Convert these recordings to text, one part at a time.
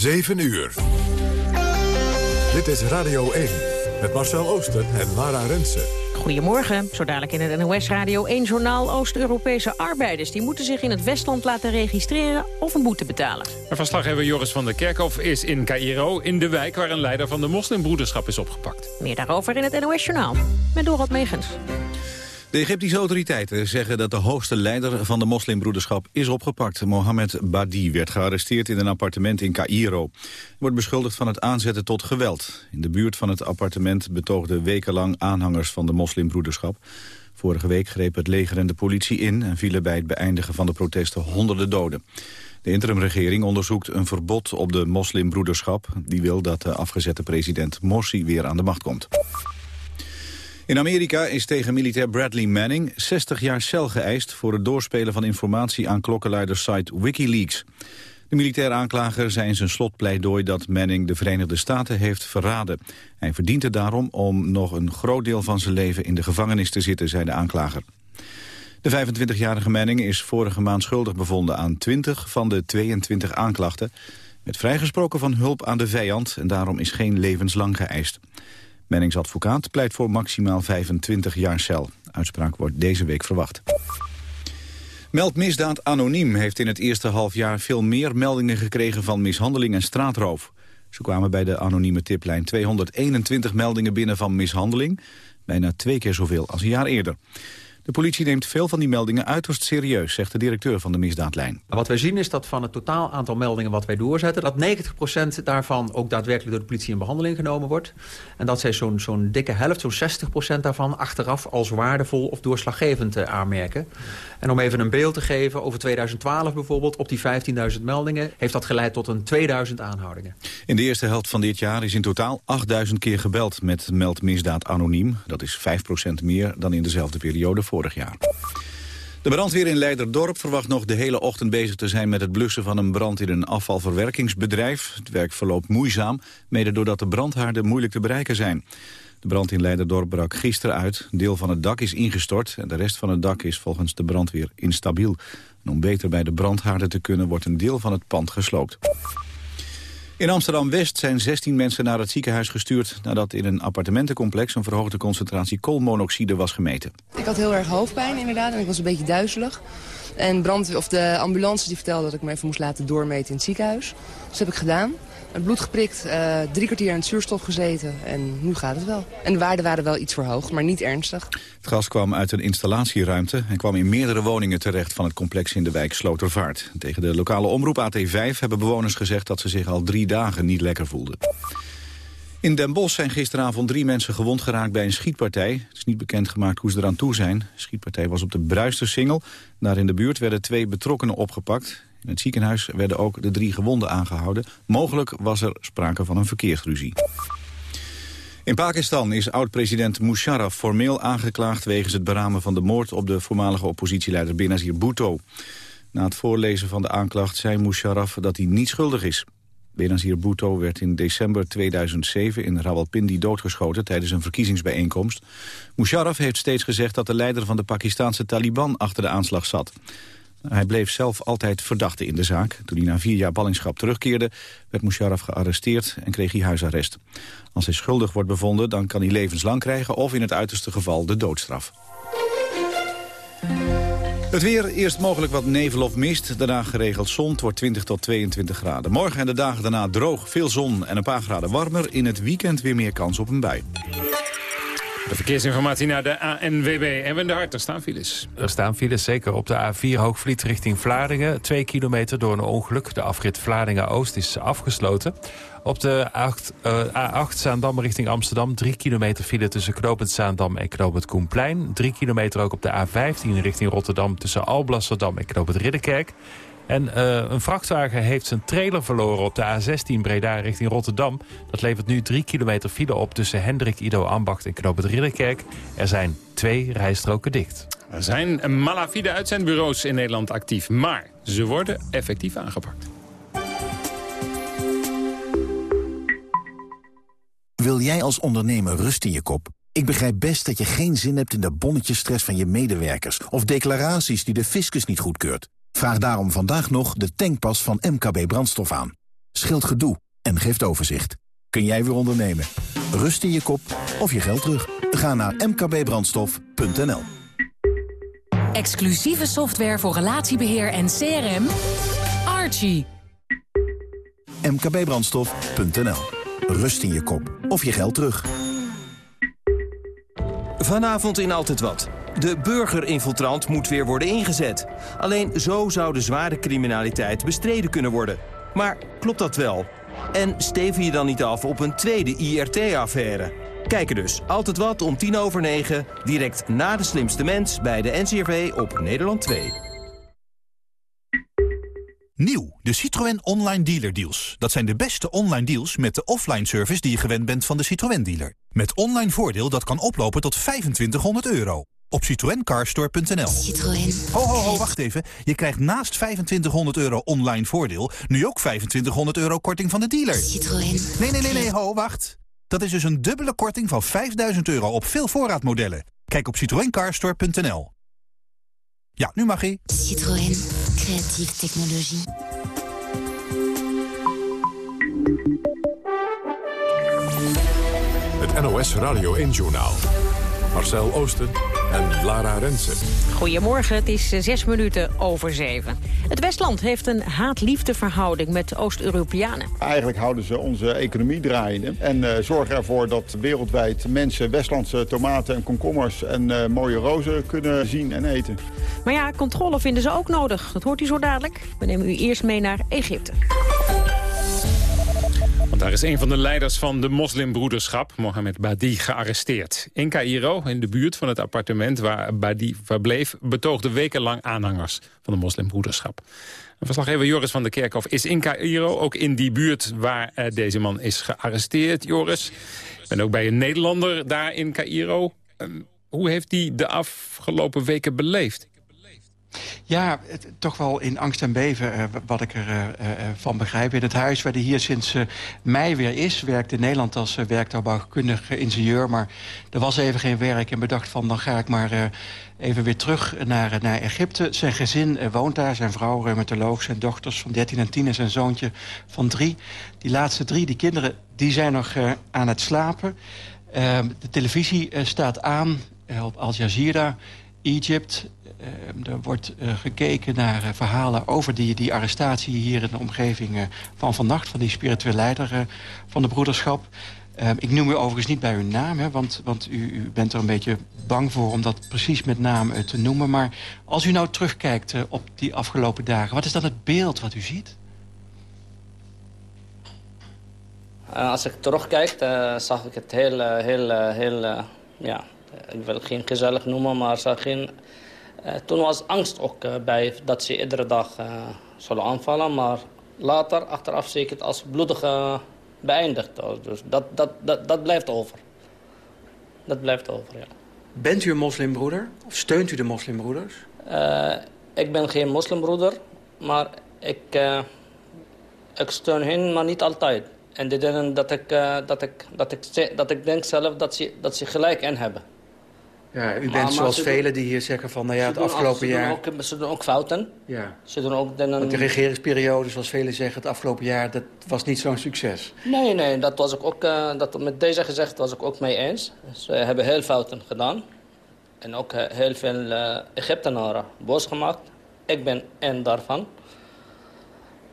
7 uur. Dit is Radio 1 met Marcel Ooster en Lara Rensen. Goedemorgen. Zo dadelijk in het NOS Radio 1-journaal Oost-Europese arbeiders. Die moeten zich in het Westland laten registreren of een boete betalen. Maar verslaggever Joris van der Kerkhof is in Cairo, in de wijk... waar een leider van de moslimbroederschap is opgepakt. Meer daarover in het NOS-journaal met Dorot Megens. De Egyptische autoriteiten zeggen dat de hoogste leider van de moslimbroederschap is opgepakt. Mohammed Badi werd gearresteerd in een appartement in Cairo. Hij wordt beschuldigd van het aanzetten tot geweld. In de buurt van het appartement betoogden wekenlang aanhangers van de moslimbroederschap. Vorige week greep het leger en de politie in en vielen bij het beëindigen van de protesten honderden doden. De interimregering onderzoekt een verbod op de moslimbroederschap. Die wil dat de afgezette president Morsi weer aan de macht komt. In Amerika is tegen militair Bradley Manning 60 jaar cel geëist... voor het doorspelen van informatie aan klokkenluidersite Wikileaks. De militair aanklager zei in zijn slotpleidooi dat Manning de Verenigde Staten heeft verraden. Hij verdient het daarom om nog een groot deel van zijn leven in de gevangenis te zitten, zei de aanklager. De 25-jarige Manning is vorige maand schuldig bevonden aan 20 van de 22 aanklachten. Met vrijgesproken van hulp aan de vijand en daarom is geen levenslang geëist. Mennings advocaat pleit voor maximaal 25 jaar cel. Uitspraak wordt deze week verwacht. Meldmisdaad Anoniem heeft in het eerste halfjaar veel meer meldingen gekregen van mishandeling en straatroof. Ze kwamen bij de anonieme tiplijn 221 meldingen binnen van mishandeling, bijna twee keer zoveel als een jaar eerder. De politie neemt veel van die meldingen uiterst serieus, zegt de directeur van de misdaadlijn. Wat wij zien is dat van het totaal aantal meldingen wat wij doorzetten... dat 90% daarvan ook daadwerkelijk door de politie in behandeling genomen wordt. En dat zij zo'n zo'n dikke helft, zo'n 60% daarvan... achteraf als waardevol of doorslaggevend uh, aanmerken. En om even een beeld te geven, over 2012 bijvoorbeeld... op die 15.000 meldingen heeft dat geleid tot een 2000 aanhoudingen. In de eerste helft van dit jaar is in totaal 8000 keer gebeld met meldmisdaad anoniem. Dat is 5% meer dan in dezelfde periode voor vorig jaar. De brandweer in Leiderdorp verwacht nog de hele ochtend bezig te zijn met het blussen van een brand in een afvalverwerkingsbedrijf. Het werk verloopt moeizaam, mede doordat de brandhaarden moeilijk te bereiken zijn. De brand in Leiderdorp brak gisteren uit. Deel van het dak is ingestort en de rest van het dak is volgens de brandweer instabiel. Om beter bij de brandhaarden te kunnen wordt een deel van het pand gesloopt. In Amsterdam-West zijn 16 mensen naar het ziekenhuis gestuurd... nadat in een appartementencomplex een verhoogde concentratie koolmonoxide was gemeten. Ik had heel erg hoofdpijn inderdaad en ik was een beetje duizelig. En brand, of de ambulance die vertelde dat ik me even moest laten doormeten in het ziekenhuis. Dus dat heb ik gedaan. Het bloed geprikt, uh, drie kwartier in het zuurstof gezeten en nu gaat het wel. En de waarden waren wel iets verhoogd, maar niet ernstig. Het gas kwam uit een installatieruimte en kwam in meerdere woningen terecht van het complex in de wijk Slotervaart. Tegen de lokale omroep AT5 hebben bewoners gezegd dat ze zich al drie dagen niet lekker voelden. In Den Bosch zijn gisteravond drie mensen gewond geraakt bij een schietpartij. Het is niet bekendgemaakt hoe ze eraan toe zijn. De schietpartij was op de Bruistersingel. Daar in de buurt werden twee betrokkenen opgepakt. In het ziekenhuis werden ook de drie gewonden aangehouden. Mogelijk was er sprake van een verkeersruzie. In Pakistan is oud-president Musharraf formeel aangeklaagd... wegens het beramen van de moord op de voormalige oppositieleider Benazir Bhutto. Na het voorlezen van de aanklacht zei Musharraf dat hij niet schuldig is. Benazir Bhutto werd in december 2007 in Rawalpindi doodgeschoten tijdens een verkiezingsbijeenkomst. Musharraf heeft steeds gezegd dat de leider van de Pakistanse Taliban achter de aanslag zat. Hij bleef zelf altijd verdachte in de zaak. Toen hij na vier jaar ballingschap terugkeerde, werd Musharraf gearresteerd en kreeg hij huisarrest. Als hij schuldig wordt bevonden, dan kan hij levenslang krijgen of in het uiterste geval de doodstraf. Het weer, eerst mogelijk wat nevel of mist. Daarna geregeld zon, het wordt 20 tot 22 graden. Morgen en de dagen daarna droog, veel zon en een paar graden warmer. In het weekend weer meer kans op een bui. De verkeersinformatie naar de ANWB. En de Hart, er staan files. Er staan files, zeker op de A4 Hoogvliet richting Vlaardingen. Twee kilometer door een ongeluk. De afrit Vlaardingen-Oost is afgesloten. Op de A8, uh, A8 Zaandam richting Amsterdam. Drie kilometer file tussen Knopend Zaandam en Knopend Koenplein. Drie kilometer ook op de A15 richting Rotterdam... tussen Alblasserdam en Knopend Ridderkerk. En uh, een vrachtwagen heeft zijn trailer verloren op de A16 Breda richting Rotterdam. Dat levert nu drie kilometer file op tussen Hendrik, Ido Ambacht en Knoop het Ridderkerk. Er zijn twee rijstroken dicht. Er zijn malafide uitzendbureaus in Nederland actief, maar ze worden effectief aangepakt. Wil jij als ondernemer rust in je kop? Ik begrijp best dat je geen zin hebt in de bonnetjesstress van je medewerkers... of declaraties die de fiscus niet goedkeurt. Vraag daarom vandaag nog de tankpas van MKB Brandstof aan. scheelt gedoe en geeft overzicht. Kun jij weer ondernemen? Rust in je kop of je geld terug? Ga naar mkbbrandstof.nl Exclusieve software voor relatiebeheer en CRM. Archie. mkbbrandstof.nl Rust in je kop of je geld terug. Vanavond in Altijd Wat. De burgerinfiltrant moet weer worden ingezet. Alleen zo zou de zware criminaliteit bestreden kunnen worden. Maar klopt dat wel? En steven je dan niet af op een tweede IRT-affaire? Kijken dus. Altijd wat om tien over negen. Direct na de slimste mens bij de NCRV op Nederland 2. Nieuw, de Citroën Online Dealer Deals. Dat zijn de beste online deals met de offline service die je gewend bent van de Citroën dealer. Met online voordeel dat kan oplopen tot 2500 euro. Op citroencarstore.nl. Citroën. Ho, ho, ho, wacht even. Je krijgt naast 2500 euro online voordeel... nu ook 2500 euro korting van de dealer. Citroën. Nee, nee, nee, nee, ho, wacht. Dat is dus een dubbele korting van 5000 euro op veel voorraadmodellen. Kijk op citroencarstore.nl. Ja, nu mag ie. Citroën. Creatieve technologie. Het NOS Radio 1-journaal. Marcel Oosten en Lara Rensen. Goedemorgen, het is eh, zes minuten over zeven. Het Westland heeft een haat-liefde verhouding met Oost-Europeanen. Eigenlijk houden ze onze economie draaiende en uh, zorgen ervoor dat wereldwijd mensen Westlandse tomaten en komkommers en uh, mooie rozen kunnen zien en eten. Maar ja, controle vinden ze ook nodig. Dat hoort u zo dadelijk. We nemen u eerst mee naar Egypte. Want daar is een van de leiders van de moslimbroederschap, Mohammed Badi, gearresteerd. In Cairo, in de buurt van het appartement waar Badi verbleef... betoogden wekenlang aanhangers van de moslimbroederschap. Verslaggever Joris van der Kerkhof is in Cairo, ook in die buurt waar uh, deze man is gearresteerd. Joris, ik ben ook bij een Nederlander daar in Cairo. Uh, hoe heeft hij de afgelopen weken beleefd? Ja, toch wel in angst en beven, uh, wat ik ervan uh, van begrijp. In het huis waar hij hier sinds mei weer is... werkt in Nederland als werktuigbouwkundige ingenieur. Maar er was even geen werk en bedacht van... dan ga ik maar even weer terug naar, naar Egypte. Zijn gezin woont daar, zijn vrouw reumatoloog... zijn dochters van 13 en 10 en zijn zoontje van 3. Die laatste drie, die kinderen, die zijn nog aan het slapen. Ehm, de televisie staat aan op Al Jazeera... Egypt, er wordt uh, gekeken naar uh, verhalen over die, die arrestatie hier in de omgeving van vannacht... van die spirituele leider van de broederschap. ik noem u overigens niet bij uw naam, hè, want, want u, u, bent er een beetje bang voor... om dat precies met naam te noemen. Maar als u nou terugkijkt op die afgelopen dagen... wat is dan het beeld wat u ziet? als ik terugkijk, zag ik het heel, heel, heel ja, ik wil het geen gezellig noemen, maar zag geen uh, toen was angst ook uh, bij dat ze iedere dag uh, zullen aanvallen. Maar later, achteraf het als bloedig beëindigd. Dus dat, dat, dat, dat blijft over. Dat blijft over, ja. Bent u een moslimbroeder? Of steunt u de moslimbroeders? ik ben geen moslimbroeder, maar ik, ik steun hen, maar niet altijd. En de dingen dat ik, dat, ik, dat, ik, dat ik denk zelf dat ze, dat ze gelijk in hebben. Ja, u bent maar, zoals velen doen, die hier zeggen van, nou ja, het afgelopen jaar... Ook, ze doen ook fouten. Ja. Ze doen ook dan een... De regeringsperiode, zoals velen zeggen, het afgelopen jaar, dat was niet zo'n succes. Nee, nee, dat was ik ook, uh, dat, met deze gezegd was ik ook mee eens. Ze hebben heel fouten gedaan. En ook uh, heel veel uh, Egyptenaren boos gemaakt. Ik ben één daarvan.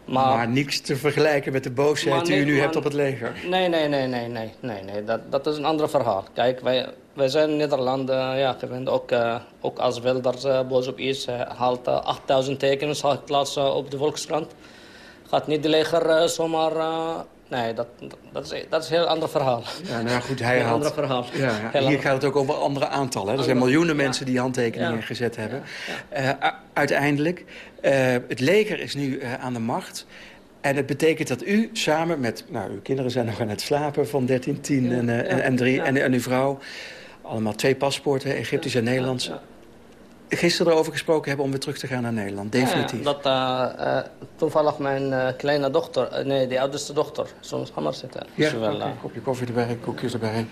Maar, maar niks te vergelijken met de boosheid die u nu maar, hebt op het leger. Nee, nee, nee, nee, nee, nee, nee. Dat, dat is een ander verhaal. Kijk, wij, wij zijn in Nederland uh, ja, gewend, ook, uh, ook als Wilders uh, boos op is, haalt 8000 tekens, haalt plaats op de Volkskrant. Gaat niet de leger zomaar... nee, dat, dat, is, dat is een heel ander verhaal. Ja, nou goed, hij een haalt... ander verhaal. Ja, ja. Hier ander... gaat het ook over andere aantallen. Hè? Er zijn miljoenen mensen die handtekeningen gezet hebben. uiteindelijk, het leger is nu aan de macht... En het betekent dat u samen met... Nou, uw kinderen zijn nog aan het slapen van 13, 10 en, en, en 3. En, en uw vrouw. Allemaal twee paspoorten, Egyptisch en Nederlands. Gisteren erover gesproken hebben om weer terug te gaan naar Nederland. Definitief. Dat uh, uh, toevallig mijn uh, kleine dochter... nee, die oudste dochter. Soms maar zitten. Ja, oké. Okay. Kopje koffie erbij, koekjes erbij.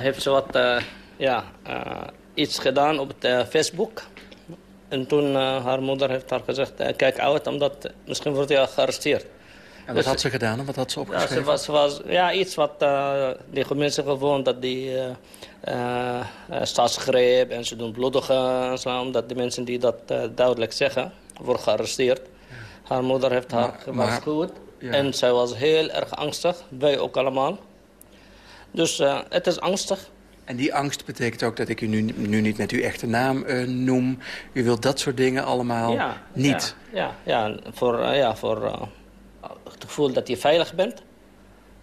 heeft ze wat... ja, iets gedaan op het Facebook. En toen haar moeder heeft haar gezegd, kijk uit, omdat misschien wordt hij gearresteerd. En wat dus, had ze gedaan en wat had ze opgeschreven? Ja, ze was, was, ja iets wat uh, die mensen gewoon, dat die staatsgreep en ze doen bloedige en zo, omdat de mensen die dat duidelijk zeggen, worden gearresteerd. Haar moeder heeft haar gewaarschuwd ja. en zij was heel erg angstig, wij ook allemaal. Dus het is angstig. En die angst betekent ook dat ik u nu, nu niet met uw echte naam uh, noem. U wilt dat soort dingen allemaal ja, niet. Ja, ja, ja voor, uh, ja, voor uh, het gevoel dat je veilig bent.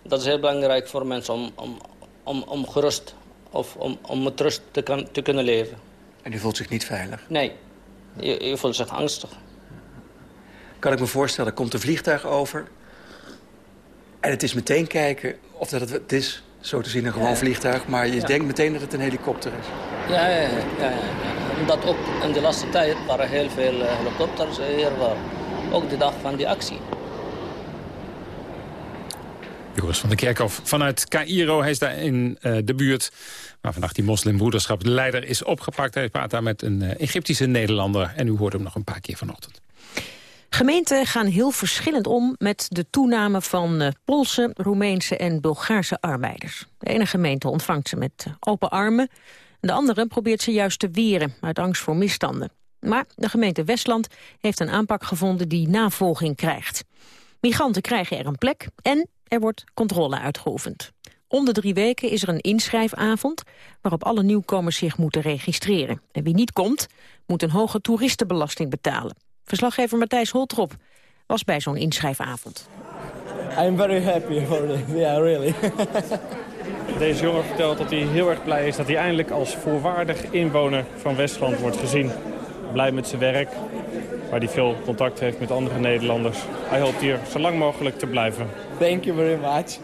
Dat is heel belangrijk voor mensen om, om, om, om gerust of om, om met rust te, kan, te kunnen leven. En u voelt zich niet veilig? Nee, je, je voelt zich angstig. Kan ik me voorstellen, er komt een vliegtuig over... en het is meteen kijken of dat het, het is zo te zien een gewoon vliegtuig. Maar je denkt meteen dat het een helikopter is. Ja, ja, ja. ja. Omdat ook in de laatste tijd waren heel veel eh, helikopters hier. Ook de dag van die actie. Joris van der Kerkhof vanuit Cairo. Hij is daar in uh, de buurt waar vannacht die moslimbroederschap de leider is opgepakt. Hij praat daar met een uh, Egyptische Nederlander. En u hoort hem nog een paar keer vanochtend. Gemeenten gaan heel verschillend om met de toename van uh, Poolse, Roemeense en Bulgaarse arbeiders. De ene gemeente ontvangt ze met open armen. De andere probeert ze juist te weren uit angst voor misstanden. Maar de gemeente Westland heeft een aanpak gevonden die navolging krijgt. Migranten krijgen er een plek en er wordt controle uitgeoefend. Om de drie weken is er een inschrijfavond waarop alle nieuwkomers zich moeten registreren. En wie niet komt, moet een hoge toeristenbelasting betalen. Verslaggever Matthijs Holtrop was bij zo'n inschrijfavond. I'm very happy for this. Yeah, really. Deze jongen vertelt dat hij heel erg blij is dat hij eindelijk als volwaardig inwoner van Westland wordt gezien. Blij met zijn werk, waar hij veel contact heeft met andere Nederlanders. Hij hoopt hier zo lang mogelijk te blijven. Thank you very much.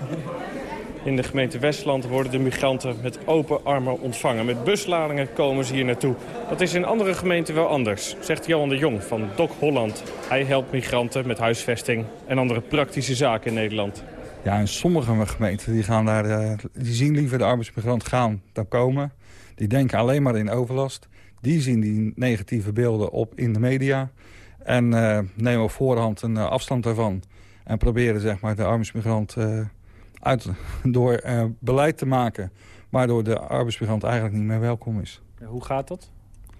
In de gemeente Westland worden de migranten met open armen ontvangen. Met busladingen komen ze hier naartoe. Dat is in andere gemeenten wel anders, zegt Johan de Jong van DOC Holland. Hij helpt migranten met huisvesting en andere praktische zaken in Nederland. Ja, en sommige gemeenten die gaan daar, eh, die zien liever de arbeidsmigrant gaan dan komen. Die denken alleen maar in overlast. Die zien die negatieve beelden op in de media. En uh, nemen op voorhand een uh, afstand daarvan. En proberen zeg maar, de arbeidsmigrant uit, door beleid te maken... waardoor de arbeidsmigrant eigenlijk niet meer welkom is. Hoe gaat dat?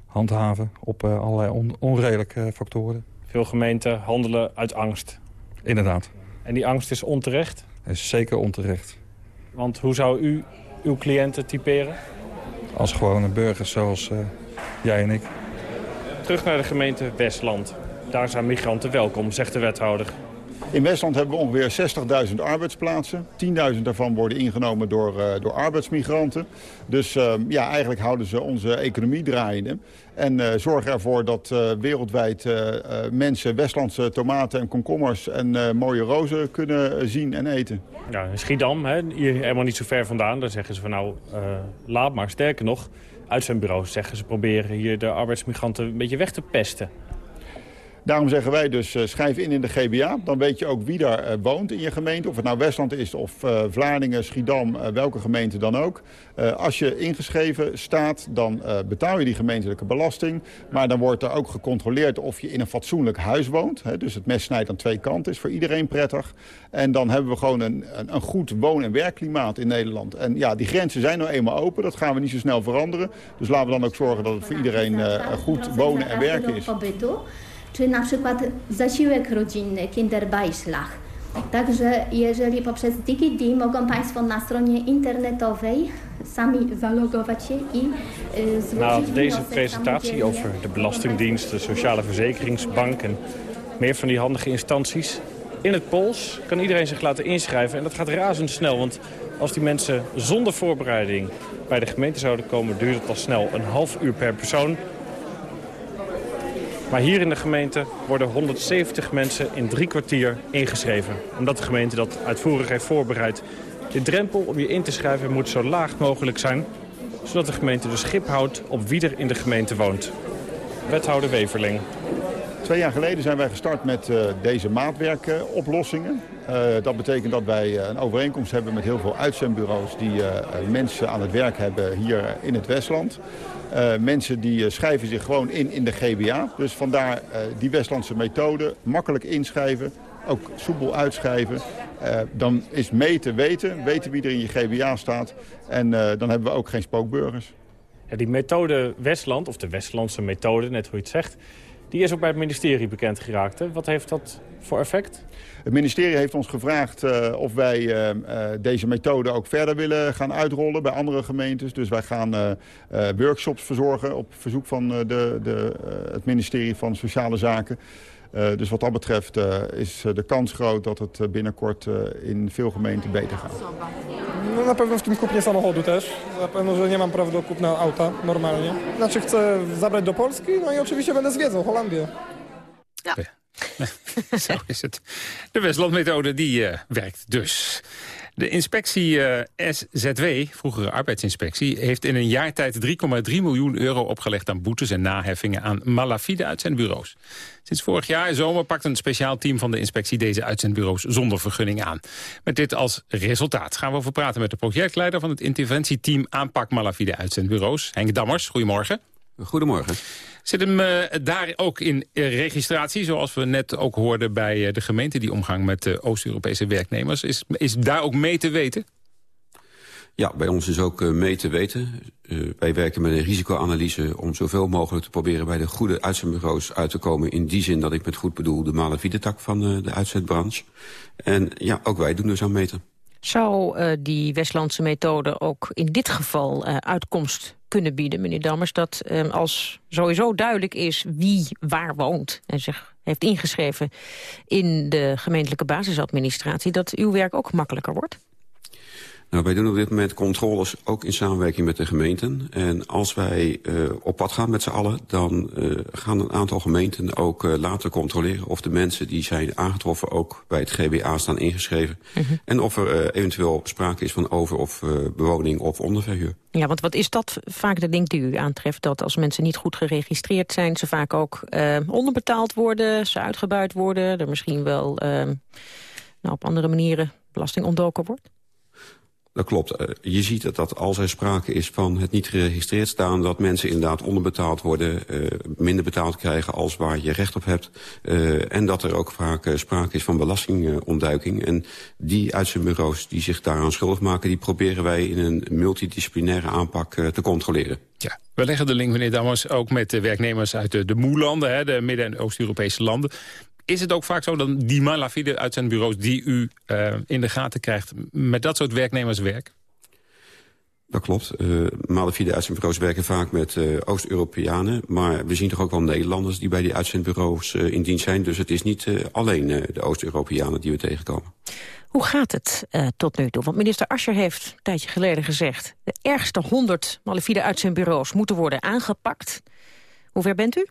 Handhaven op allerlei on onredelijke factoren. Veel gemeenten handelen uit angst. Inderdaad. En die angst is onterecht? Is zeker onterecht. Want hoe zou u uw cliënten typeren? Als gewone burgers zoals uh, jij en ik. Terug naar de gemeente Westland. Daar zijn migranten welkom, zegt de wethouder. In Westland hebben we ongeveer 60.000 arbeidsplaatsen. 10.000 daarvan worden ingenomen door, uh, door arbeidsmigranten. Dus uh, ja, eigenlijk houden ze onze economie draaiende. En uh, zorgen ervoor dat wereldwijd mensen Westlandse tomaten en komkommers en mooie rozen kunnen zien en eten. Ja, in Schiedam, hè, hier helemaal niet zo ver vandaan, daar zeggen ze van nou, laat maar. Sterker nog, uit zijn bureau zeggen ze proberen hier de arbeidsmigranten een beetje weg te pesten. Daarom zeggen wij dus, uh, schrijf in in de GBA. Dan weet je ook wie daar uh, woont in je gemeente. Of het nou Westland is of uh, Vlaardingen, Schiedam, welke gemeente dan ook. als je ingeschreven staat, dan betaal je die gemeentelijke belasting. Maar dan wordt er ook gecontroleerd of je in een fatsoenlijk huis woont. Dus het mes snijdt aan twee kanten, is voor iedereen prettig. En dan hebben we gewoon een, een, een goed woon- en werkklimaat in Nederland. En ja, die grenzen zijn nou eenmaal open. Dat gaan we niet zo snel veranderen. Dus laten we dan ook zorgen dat het voor iedereen goed wonen en werken is. Czy na przykład zasiłek rodzinny. Także jeżeli poprzez DigiD mogą Państwo na stronie internetowej sami zalogować się i złożyć deze presentatie over de Belastingdienst, de Sociale Verzekeringsbank en meer van die handige instanties. In het Pools kan iedereen zich laten inschrijven en dat gaat razendsnel. Want als die mensen zonder voorbereiding bij de gemeente zouden komen... duurt het al snel een half uur per persoon. Maar hier in de gemeente worden 170 mensen in drie kwartier ingeschreven. Omdat de gemeente dat uitvoerig heeft voorbereid. De drempel om je in te schrijven moet zo laag mogelijk zijn... zodat de gemeente dus schip houdt op wie er in de gemeente woont. Wethouder Weverling. Twee jaar geleden zijn wij gestart met uh, deze maatwerkoplossingen. Uh, dat betekent dat wij een overeenkomst hebben met heel veel uitzendbureaus... die mensen aan het werk hebben hier in het Westland. Mensen die schrijven zich gewoon in in de GBA. Dus vandaar die Westlandse methode. Makkelijk inschrijven, ook soepel uitschrijven. Dan is meten weten, weten wie er in je GBA staat. En dan hebben we ook geen spookburgers. Die methode Westland, of de Westlandse methode, net hoe je het zegt... die is ook bij het ministerie bekend geraakt. Hè? Wat heeft dat voor effect? Het ministerie heeft ons gevraagd uh, of wij uh, uh, deze methode ook verder willen gaan uitrollen bij andere gemeentes. Dus wij gaan workshops verzorgen op verzoek van de, de, het ministerie van Sociale Zaken. Uh, dus wat dat betreft uh, is de kans groot dat het binnenkort uh, in veel gemeenten beter gaat. No na pewno w tym kupnie samochodu też. Na pewno, że nie mam prawa do kupna auta normalnie. Znaczy chcę zabrać do Polski, no i oczywiście będę zwiedzał Holandię. Ja. Zo is het. De Westlandmethode die uh, werkt dus. De inspectie uh, SZW, vroegere arbeidsinspectie... heeft in een jaar tijd 3,3 miljoen euro opgelegd aan boetes en naheffingen... aan malafide uitzendbureaus. Sinds vorig jaar zomer pakt een speciaal team van de inspectie... deze uitzendbureaus zonder vergunning aan. Met dit als resultaat gaan we over praten met de projectleider... van het interventieteam aanpak malafide uitzendbureaus. Henk Dammers, goedemorgen. Goedemorgen. Zit hem uh, daar ook in uh, registratie, zoals we net ook hoorden bij uh, de gemeente... die omgang met Oost-Europese werknemers. Is, is daar ook mee te weten? Ja, bij ons is ook mee te weten. wij werken met een risicoanalyse om zoveel mogelijk te proberen... bij de goede uitzendbureaus uit te komen. In die zin dat ik met goed bedoel de malafide tak van de uitzendbranche. En ja, ook wij doen dus aan meten. Zou uh, die Westlandse methode ook in dit geval uh, uitkomst kunnen bieden, meneer Dammers... dat uh, als sowieso duidelijk is wie waar woont en zich heeft ingeschreven... in de gemeentelijke basisadministratie, dat uw werk ook makkelijker wordt? Nou, wij doen op dit moment controles ook in samenwerking met de gemeenten. En als wij uh, op pad gaan met z'n allen, dan uh, gaan een aantal gemeenten ook uh, laten controleren of de mensen die zijn aangetroffen ook bij het GBA staan ingeschreven. -hmm. En of er eventueel sprake is van over- of bewoning of onderverhuur. Ja, want wat is dat vaak de ding die u aantreft? Dat als mensen niet goed geregistreerd zijn, ze vaak ook onderbetaald worden, ze uitgebuit worden, er misschien wel nou, op andere manieren belasting ontdoken wordt? Dat klopt. Je ziet dat, dat als er sprake is van het niet geregistreerd staan... dat mensen inderdaad onderbetaald worden, uh, minder betaald krijgen als waar je recht op hebt. Uh, en dat er ook vaak sprake is van belastingontduiking. En die uitzendbureaus die zich daaraan schuldig maken... die proberen wij in een multidisciplinaire aanpak te controleren. Ja, we leggen de link, meneer Dammers, ook met de werknemers uit de, de moelanden... Hè, de Midden- en Oost-Europese landen is het ook vaak zo dat die malafide uitzendbureaus die u uh, in de gaten krijgt... met dat soort werknemers werken? Dat klopt. Uh, malafide uitzendbureaus werken vaak met uh, Oost-Europeanen. Maar we zien toch ook wel Nederlanders die bij die uitzendbureaus uh, in dienst zijn. Dus het is niet alleen de Oost-Europeanen die we tegenkomen. Hoe gaat het tot nu toe? Want minister Ascher heeft een tijdje geleden gezegd... de ergste 100 malafide uitzendbureaus moeten worden aangepakt. Hoe ver bent u?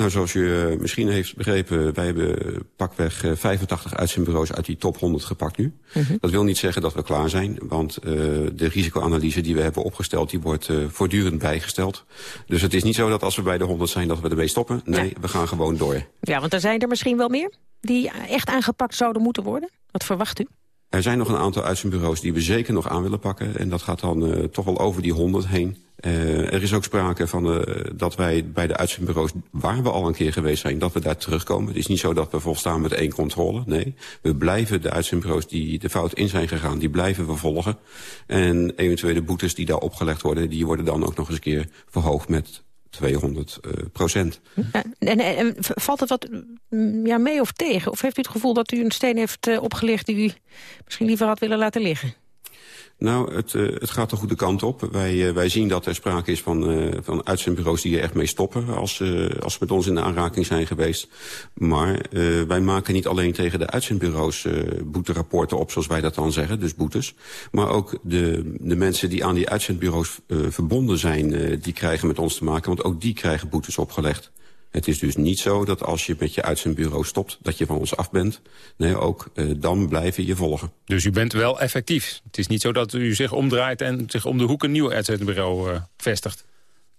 Nou, zoals u uh, misschien heeft begrepen, wij hebben pakweg uh, 85 uitzendbureaus uit die top 100 gepakt nu. -hmm. Dat wil niet zeggen dat we klaar zijn, want uh, de risicoanalyse die we hebben opgesteld, die wordt voortdurend bijgesteld. Dus het is niet zo dat als we bij de 100 zijn dat we ermee stoppen. Nee, ja. we gaan gewoon door. Ja, want er zijn er misschien wel meer die echt aangepakt zouden moeten worden. Wat verwacht u? Er zijn nog een aantal uitzendbureaus die we zeker nog aan willen pakken. En dat gaat dan uh, toch wel over die 100 heen. Uh, er is ook sprake van uh, dat wij bij de uitzendbureaus waar we al een keer geweest zijn, dat we daar terugkomen. Het is niet zo dat we volstaan met één controle. Nee, we blijven de uitzendbureaus die de fout in zijn gegaan, die blijven we volgen. En eventuele boetes die daar opgelegd worden, die worden dan ook nog eens een keer verhoogd met 200 uh, procent. En, en, en, valt het wat ja, mee of tegen? Of heeft u het gevoel dat u een steen heeft uh, opgelegd... die u misschien liever had willen laten liggen? Nou, het, uh, het gaat de goede kant op. Wij, uh, wij zien dat er sprake is van, uh, van uitzendbureaus die er echt mee stoppen... als, als ze met ons in de aanraking zijn geweest. Maar wij maken niet alleen tegen de uitzendbureaus boeterapporten op... zoals wij dat dan zeggen, dus boetes. Maar ook de, de mensen die aan die uitzendbureaus verbonden zijn... die krijgen met ons te maken, want ook die krijgen boetes opgelegd. Het is dus niet zo dat als je met je uitzendbureau stopt... dat je van ons af bent. Nee, ook uh, dan blijven je volgen. Dus u bent wel effectief. Het is niet zo dat u zich omdraait... en zich om de hoek een nieuw uitzendbureau uh, vestigt.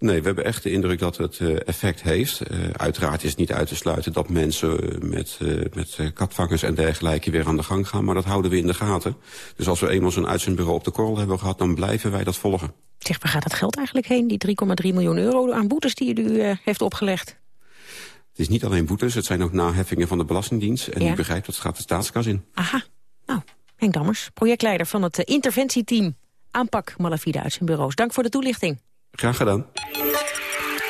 Nee, we hebben echt de indruk dat het uh, effect heeft. Uh, uiteraard is het niet uit te sluiten dat mensen met, uh, met katvangers en dergelijke weer aan de gang gaan. Maar dat houden we in de gaten. Dus als we eenmaal zo'n uitzendbureau op de korrel hebben gehad, dan blijven wij dat volgen. Zeg, waar gaat dat geld eigenlijk heen, die 3,3 miljoen euro aan boetes die u heeft opgelegd? Het is niet alleen boetes, het zijn ook naheffingen van de Belastingdienst. En ja. u begrijpt, dat gaat de staatskas in. Aha, nou, Henk Dammers, projectleider van het interventieteam aanpak malafide uit zijn bureaus. Dank voor de toelichting. Graag gedaan.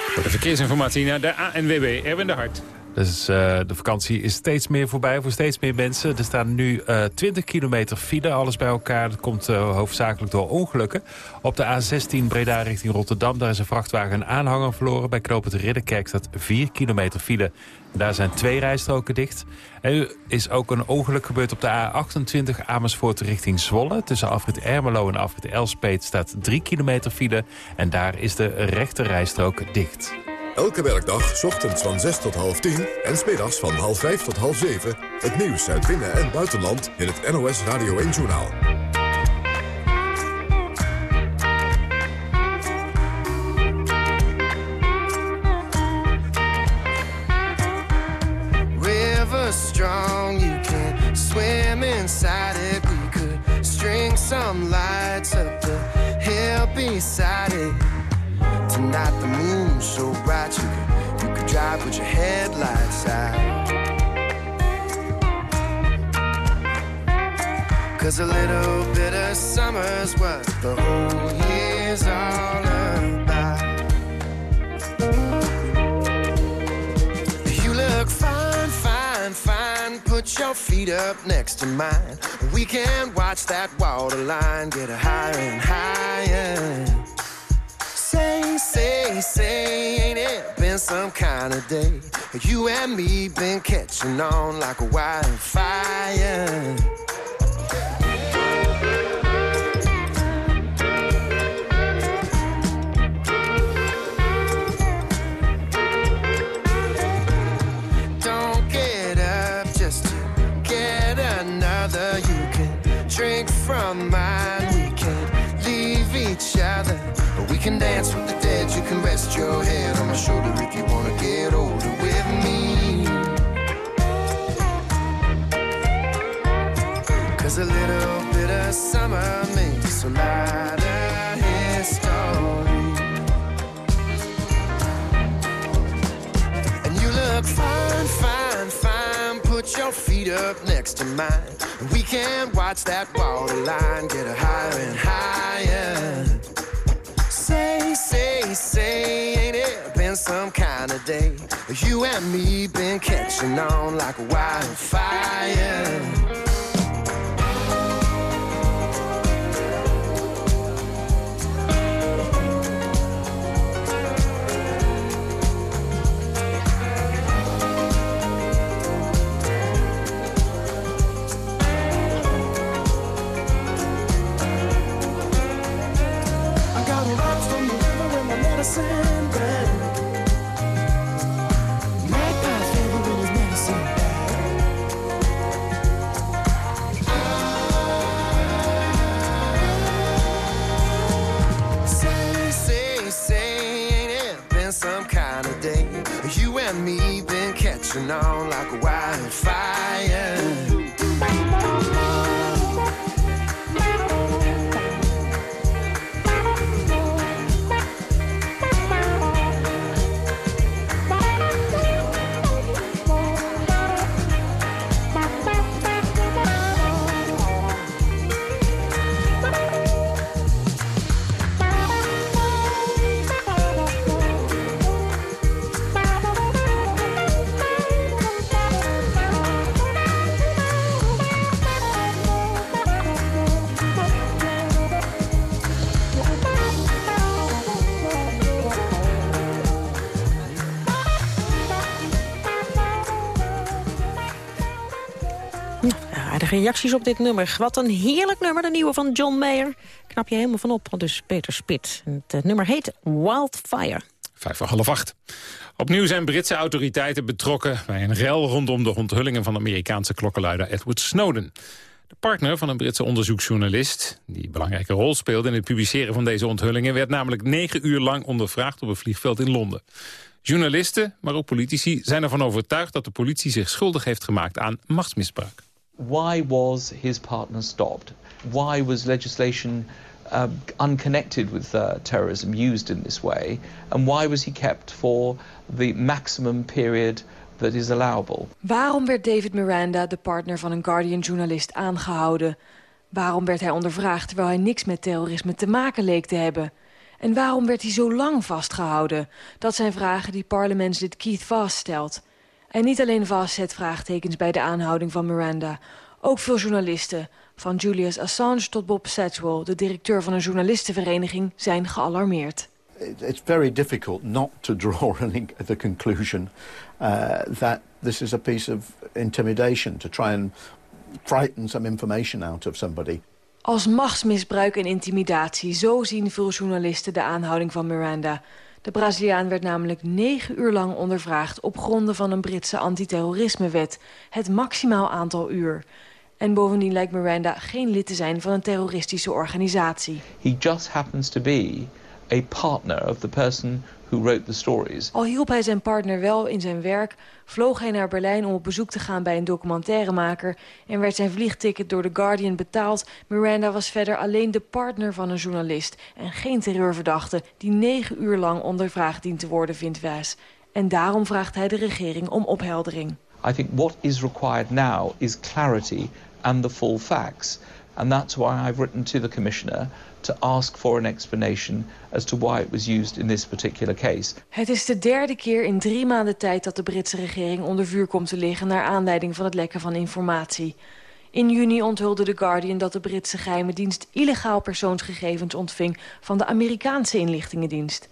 Voor de verkeersinformatie naar de ANWB, Erwin de Hart. Dus uh, de vakantie is steeds meer voorbij voor steeds meer mensen. Er staan nu uh, 20 kilometer file, alles bij elkaar. Dat komt uh, hoofdzakelijk door ongelukken. Op de A16 Breda richting Rotterdam, daar is een vrachtwagen een aanhanger verloren. Bij Knoop Ridderkerk staat 4 kilometer file. Daar zijn twee rijstroken dicht. Er is ook een ongeluk gebeurd op de A28 Amersfoort richting Zwolle. Tussen Afrit Ermelo en Afrit Elspet staat 3 kilometer file. En daar is de rechte rijstrook dicht. Elke werkdag, ochtends van 6 tot half 10 en smiddags van half 5 tot half 7... het nieuws uit binnen- en buitenland in het NOS Radio 1-journaal. strong, you can swim inside it. We could string some up the hill beside. Tonight the moon's so bright you could, you could drive with your headlights out. Cause a little bit of summer's what the whole year's all about. You look fine, fine, fine. Put your feet up next to mine. We can watch that water line get a higher and higher. Say, say, say, ain't it been some kind of day? You and me been catching on like a wildfire. Don't get up just to get another. You can drink from mine. We can't leave each other. But we can dance with the can rest your head on my shoulder if you wanna get older with me. Cause a little bit of summer makes a lot of history. And you look fine, fine, fine. Put your feet up next to mine. And we can watch that water line get higher and higher. Say, say, ain't it been some kind of day? You and me been catching on like a wildfire. Me been catching on like a wildfire. Reacties op dit nummer. Wat een heerlijk nummer, de nieuwe van John Mayer. Knap je helemaal van op, dus Peter Spit. Het eh, nummer heet Wildfire. Vijf voor half acht. Opnieuw zijn Britse autoriteiten betrokken bij een rel rondom de onthullingen van Amerikaanse klokkenluider Edward Snowden. De partner van een Britse onderzoeksjournalist... die een belangrijke rol speelde in het publiceren van deze onthullingen... werd namelijk negen uur lang ondervraagd op een vliegveld in Londen. Journalisten, maar ook politici zijn ervan overtuigd... dat de politie zich schuldig heeft gemaakt aan machtsmisbruik. Why was his partner stopped? Why was legislation uh, unconnected with uh, terrorism used in this way? And why was he kept for the maximum period that is allowable? Waarom werd David Miranda, de partner van een Guardian-journalist, aangehouden? Waarom werd hij ondervraagd terwijl hij niks met terrorisme te maken leek te hebben? En waarom werd hij zo lang vastgehouden? Dat zijn vragen die parlementslid Keith Vast stelt. En niet alleen Vast zet vraagtekens bij de aanhouding van Miranda. Ook veel journalisten, van Julius Assange tot Bob Satchwell... de directeur van een journalistenvereniging, zijn gealarmeerd. It's very difficult not to draw the conclusion uh, that this is a piece of intimidation... to try and frighten some information out of somebody. Als machtsmisbruik en intimidatie, zo zien veel journalisten de aanhouding van Miranda. De Braziliaan werd namelijk negen uur lang ondervraagd op gronden van een Britse antiterrorismewet. Het maximaal aantal uur. En bovendien lijkt Miranda geen lid te zijn van een terroristische organisatie. He just happens to be a partner of the person who wrote the stories. Al hielp hij zijn partner wel in zijn werk, vloog hij naar Berlijn om op bezoek te gaan bij een documentairemaker en werd zijn vliegticket door The Guardian betaald. Miranda was verder alleen de partner van een journalist en geen terreurverdachte die negen uur lang ondervraagd dient te worden, vindt Wijs. En daarom vraagt hij de regering om opheldering. I think what is required now is clarity and the full facts. And that's why I've written to the Commissioner to ask for an explanation as to why it was used in this particular case. Het is de derde keer in drie maanden tijd dat de Britse regering onder vuur komt te liggen naar aanleiding van het lekken van informatie. In juni onthulde The Guardian dat de Britse geheime dienst illegaal persoonsgegevens ontving van de Amerikaanse inlichtingendienst.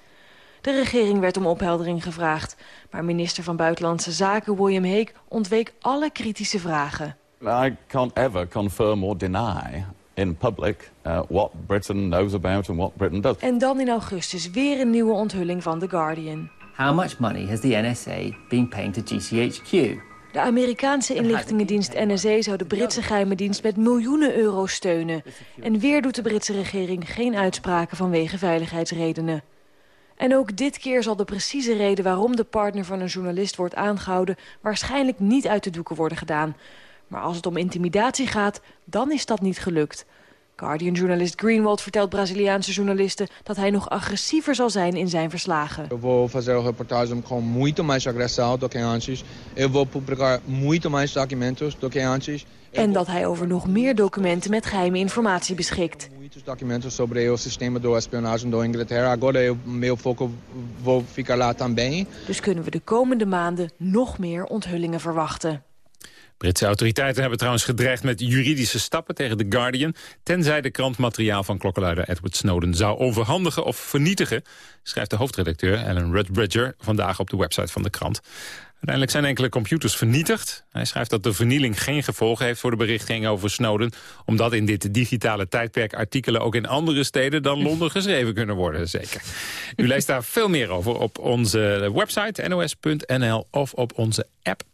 De regering werd om opheldering gevraagd, maar minister van Buitenlandse Zaken William Hague ontweek alle kritische vragen. I can't ever confirm or deny in public uh, what Britain knows about and what Britain does. En dan in augustus weer een nieuwe onthulling van The Guardian. How much money has the NSA been paying to GCHQ? De Amerikaanse inlichtingendienst NSA zou de Britse geheime dienst met miljoenen euro steunen. En weer doet de Britse regering geen uitspraken vanwege veiligheidsredenen. En ook dit keer zal de precieze reden waarom de partner van een journalist wordt aangehouden... waarschijnlijk niet uit de doeken worden gedaan. Maar als het om intimidatie gaat, dan is dat niet gelukt. Guardian-journalist Greenwald vertelt Braziliaanse journalisten... dat hij nog agressiever zal zijn in zijn verslagen. Eu vou fazer o reportagem com muito mais agressão do que antes. Eu vou publicar muito mais documentos do que antes. En dat hij over nog meer documenten met geheime informatie beschikt. Muitos documentos sobre o sistema de espionagem do Inglaterra. Agora eu, meu foco vou ficar lá também. Dus kunnen we de komende maanden nog meer onthullingen verwachten. Britse autoriteiten hebben trouwens gedreigd met juridische stappen tegen The Guardian... tenzij de krant materiaal van klokkenluider Edward Snowden zou overhandigen of vernietigen... schrijft de hoofdredacteur Alan Rudbridger vandaag op de website van de krant. Uiteindelijk zijn enkele computers vernietigd. Hij schrijft dat de vernieling geen gevolgen heeft voor de berichtgeving over Snowden... omdat in dit digitale tijdperk artikelen ook in andere steden dan Londen geschreven kunnen worden, zeker. U leest daar veel meer over op onze website nos.nl of op onze app.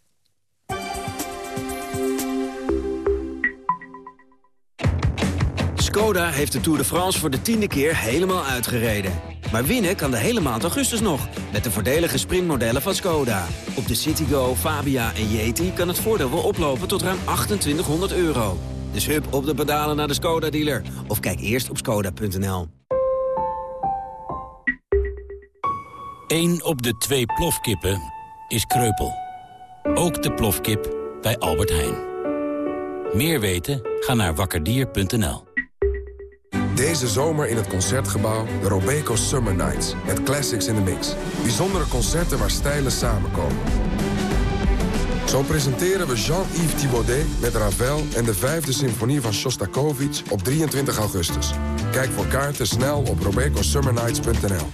Skoda heeft de Tour de France voor de tiende keer helemaal uitgereden. Maar winnen kan de hele maand augustus nog, met de voordelige sprintmodellen van Skoda. Op de Citigo, Fabia en Yeti kan het voordeel wel oplopen tot ruim 2800 euro. Dus hup op de pedalen naar de Skoda-dealer. Of kijk eerst op skoda.nl. Eén op de twee plofkippen is kreupel. Ook de plofkip bij Albert Heijn. Meer weten? Ga naar wakkerdier.nl. Deze zomer in het Concertgebouw de Robeco Summer Nights. Met classics in the mix. Bijzondere concerten waar stijlen samenkomen. Zo presenteren we Jean-Yves Thibaudet met Ravel... en de vijfde symfonie van Shostakovich op 23 augustus. Kijk voor kaarten snel op robecosummernights.nl.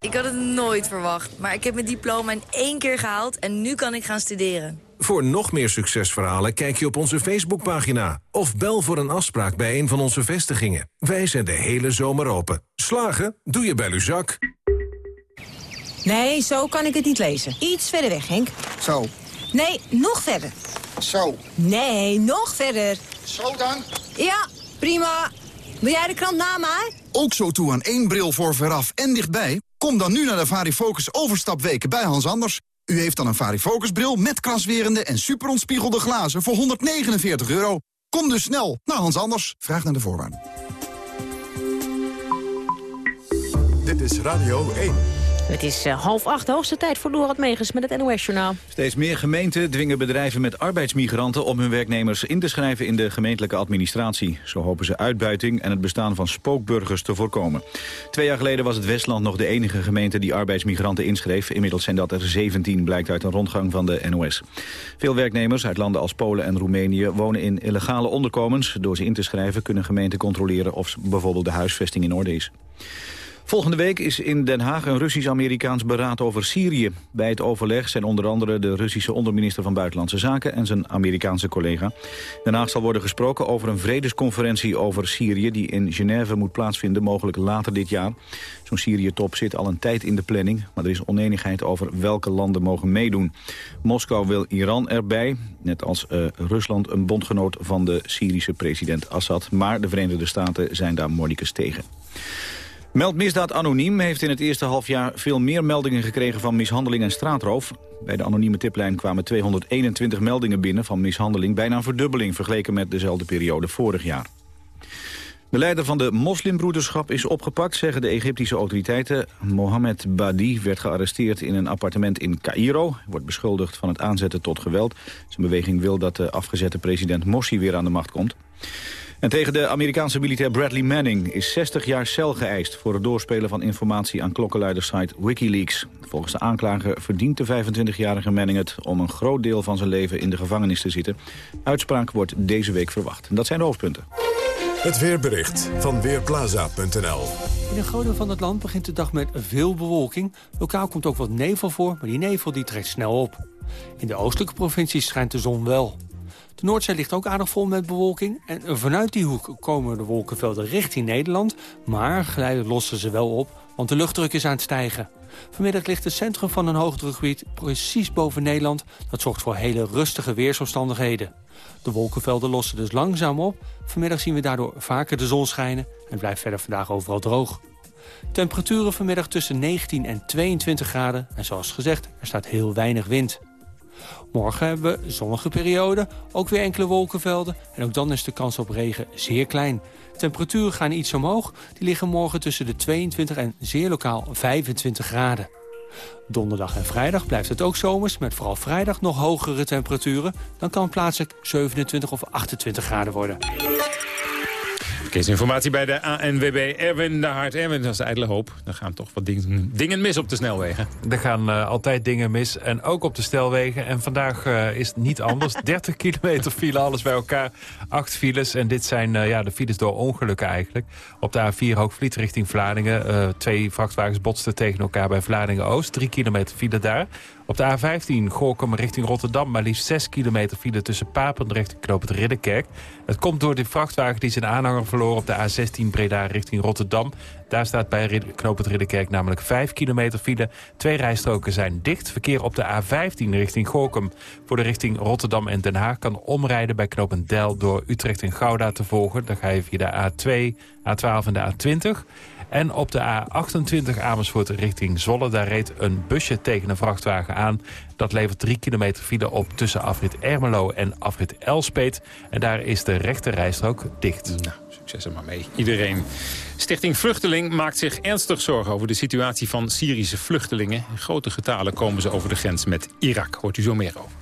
Ik had het nooit verwacht, maar ik heb mijn diploma in één keer gehaald... en nu kan ik gaan studeren. Voor nog meer succesverhalen kijk je op onze Facebookpagina. Of bel voor een afspraak bij een van onze vestigingen. Wij zijn de hele zomer open. Slagen? Doe je bij Luzak. Nee, zo kan ik het niet lezen. Iets verder weg, Henk. Zo. Nee, nog verder. Zo. Nee, nog verder. Zo dan? Ja, prima. Wil jij de krant na mij? Ook zo toe aan één bril voor veraf en dichtbij? Kom dan nu naar de Varifocus overstapweken bij Hans Anders. U heeft dan een Varifocus bril met kraswerende en superontspiegelde glazen voor 149 euro. Kom dus snel naar Hans Anders. Vraag naar de voorwaarden. Dit is Radio 1. Het is uh, half acht, hoogste tijd voor Dorot Megens met het NOS-journaal. Steeds meer gemeenten dwingen bedrijven met arbeidsmigranten... om hun werknemers in te schrijven in de gemeentelijke administratie. Zo hopen ze uitbuiting en het bestaan van spookburgers te voorkomen. Twee jaar geleden was het Westland nog de enige gemeente... die arbeidsmigranten inschreef. Inmiddels zijn dat er 17, blijkt uit een rondgang van de NOS. Veel werknemers uit landen als Polen en Roemenië... wonen in illegale onderkomens. Door ze in te schrijven kunnen gemeenten controleren... of bijvoorbeeld de huisvesting in orde is. Volgende week is in Den Haag een Russisch-Amerikaans beraad over Syrië. Bij het overleg zijn onder andere de Russische onderminister van Buitenlandse Zaken en zijn Amerikaanse collega. Haag zal worden gesproken over een vredesconferentie over Syrië die in Genève moet plaatsvinden, mogelijk later dit jaar. Zo'n Syrië-top zit al een tijd in de planning, maar er is oneenigheid over welke landen mogen meedoen. Moskou wil Iran erbij, net als uh, Rusland een bondgenoot van de Syrische president Assad. Maar de Verenigde Staten zijn daar mordicus tegen. Meldmisdaad Anoniem heeft in het eerste halfjaar veel meer meldingen gekregen van mishandeling en straatroof. Bij de anonieme tiplijn kwamen 221 meldingen binnen van mishandeling, bijna een verdubbeling vergeleken met dezelfde periode vorig jaar. De leider van de moslimbroederschap is opgepakt, zeggen de Egyptische autoriteiten. Mohamed Badi werd gearresteerd in een appartement in Cairo. Wordt beschuldigd van het aanzetten tot geweld. Zijn beweging wil dat de afgezette president Morsi weer aan de macht komt. En tegen de Amerikaanse militair Bradley Manning is 60 jaar cel geëist... voor het doorspelen van informatie aan klokkenluidersite Wikileaks. Volgens de aanklager verdient de 25-jarige Manning het... om een groot deel van zijn leven in de gevangenis te zitten. Uitspraak wordt deze week verwacht. En dat zijn de hoofdpunten. Het weerbericht van Weerplaza.nl In een groot deel van het land begint de dag met veel bewolking. Lokaal komt ook wat nevel voor, maar die nevel die trekt snel op. In de oostelijke provincies schijnt de zon wel. De Noordzee ligt ook aardig vol met bewolking. En vanuit die hoek komen de wolkenvelden richting Nederland. Maar geleidelijk lossen ze wel op, want de luchtdruk is aan het stijgen. Vanmiddag ligt het centrum van een hoogdrukgebied precies boven Nederland. Dat zorgt voor hele rustige weersomstandigheden. De wolkenvelden lossen dus langzaam op. Vanmiddag zien we daardoor vaker de zon schijnen. En blijft verder vandaag overal droog. Temperaturen vanmiddag tussen 19 en 22 graden. En zoals gezegd, er staat heel weinig wind. Morgen hebben we zonnige periode, ook weer enkele wolkenvelden. En ook dan is de kans op regen zeer klein. Temperaturen gaan iets omhoog. Die liggen morgen tussen de 22 en zeer lokaal 25 graden. Donderdag en vrijdag blijft het ook zomers, met vooral vrijdag nog hogere temperaturen. Dan kan plaatselijk 27 of 28 graden worden. Verkeersinformatie bij de ANWB Erwin de Hart. Erwin, dat is de ijdele hoop. Er gaan toch wat dingen, dingen mis op de snelwegen. Er gaan uh, altijd dingen mis en ook op de snelwegen. En vandaag uh, is het niet anders. 30 kilometer file, alles bij elkaar. Acht files en dit zijn uh, ja, de files door ongelukken eigenlijk. Op de A4 Hoogvliet richting Vlaardingen. twee vrachtwagens botsten tegen elkaar bij Vlaardingen-Oost. Drie kilometer file daar. Op de A15 Gorkum richting Rotterdam, maar liefst 6 kilometer file tussen Papendrecht en Knoop het Ridderkerk. Het komt door de vrachtwagen die zijn aanhanger verloren op de A16 Breda richting Rotterdam. Daar staat bij Knoop het Ridderkerk namelijk 5 kilometer file. Twee rijstroken zijn dicht. Verkeer op de A15 richting Gorkum voor de richting Rotterdam en Den Haag kan omrijden bij Knoop Del door Utrecht en Gouda te volgen. Dan ga je via de A2, A12 en de A20. En op de A28 Amersfoort richting Zwolle... daar reed een busje tegen een vrachtwagen aan. Dat levert 3 kilometer file op tussen afrit Ermelo en afrit Elspet. En daar is de rechte rijstrook dicht. Nou, succes er maar mee. Iedereen. Stichting Vluchteling maakt zich ernstig zorgen over de situatie van Syrische vluchtelingen. In grote getalen komen ze over de grens met Irak. Hoort u zo meer over.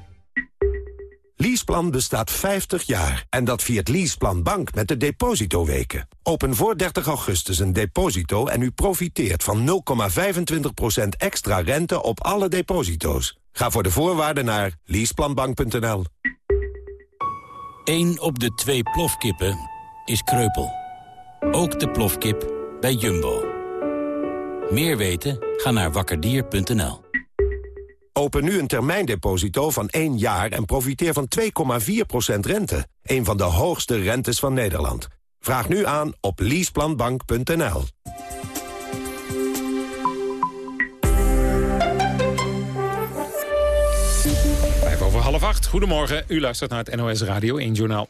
Leaseplan bestaat 50 jaar. En dat viert Leaseplan Bank met de depositoweken. Open voor 30 augustus een deposito en u profiteert van 0,25% extra rente op alle deposito's. Ga voor de voorwaarden naar leaseplanbank.nl. Eén op de twee plofkippen is kreupel. Ook de plofkip bij Jumbo. Meer weten? Ga naar wakkerdier.nl. Open nu een termijndeposito van 1 jaar en profiteer van 2,4% rente. Een van de hoogste rentes van Nederland. Vraag nu aan op leaseplanbank.nl. Goedemorgen. U luistert naar het NOS Radio 1 Journaal.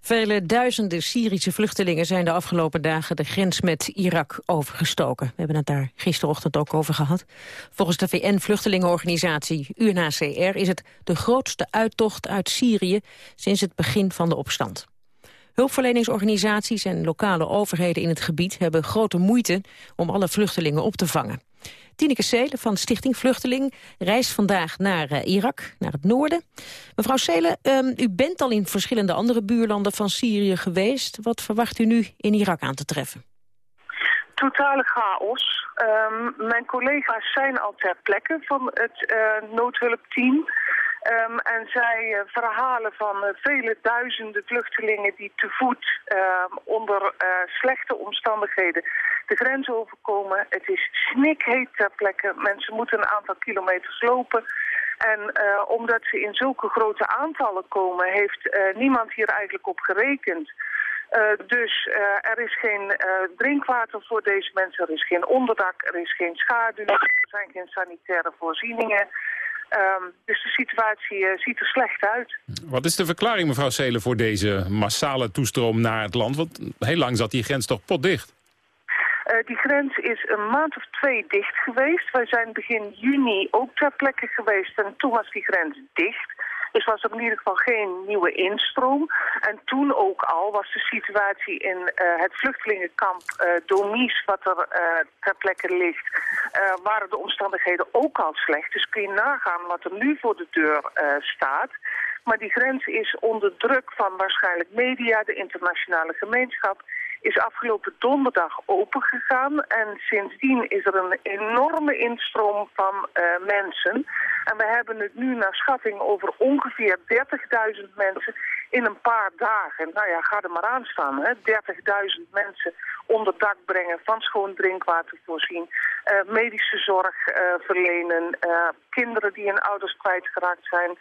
Vele duizenden Syrische vluchtelingen zijn de afgelopen dagen de grens met Irak overgestoken. We hebben het daar gisterochtend ook over gehad. Volgens de VN-vluchtelingenorganisatie UNHCR is het de grootste uittocht uit Syrië sinds het begin van de opstand. Hulpverleningsorganisaties en lokale overheden in het gebied hebben grote moeite om alle vluchtelingen op te vangen. Tineke Seelen van Stichting Vluchteling reist vandaag naar uh, Irak, naar het noorden. Mevrouw Seelen, um, u bent al in verschillende andere buurlanden van Syrië geweest. Wat verwacht u nu in Irak aan te treffen? Totale chaos. Um, mijn collega's zijn al ter plekke van het uh, noodhulpteam. Um, en zij uh, verhalen van uh, vele duizenden vluchtelingen die te voet uh, onder uh, slechte omstandigheden de grens overkomen. Het is snikheet ter plekke. Mensen moeten een aantal kilometers lopen. En omdat ze in zulke grote aantallen komen, heeft niemand hier eigenlijk op gerekend. Dus er is geen drinkwater voor deze mensen, er is geen onderdak, er is geen schaduw, er zijn geen sanitaire voorzieningen. Um, dus de situatie ziet er slecht uit. Wat is de verklaring, mevrouw Seelen, voor deze massale toestroom naar het land? Want heel lang zat die grens toch potdicht? Uh, die grens is een maand of twee dicht geweest. Wij zijn begin juni ook ter plekke geweest en toen was die grens dicht. Dus was er in ieder geval geen nieuwe instroom. En toen ook al was de situatie in uh, het vluchtelingenkamp uh, Domis, wat er uh, ter plekke ligt, waren de omstandigheden ook al slecht. Dus kun je nagaan wat er nu voor de deur staat. Maar die grens is onder druk van waarschijnlijk media, de internationale gemeenschap is afgelopen donderdag opengegaan. En sindsdien is er een enorme instroom van uh, mensen. En we hebben het nu naar schatting over ongeveer 30.000 mensen in een paar dagen. Nou ja, ga er maar aan staan. 30.000 mensen onder dak brengen, van schoon drinkwater voorzien, uh, medische zorg uh, verlenen, uh, kinderen die hun ouders kwijtgeraakt zijn,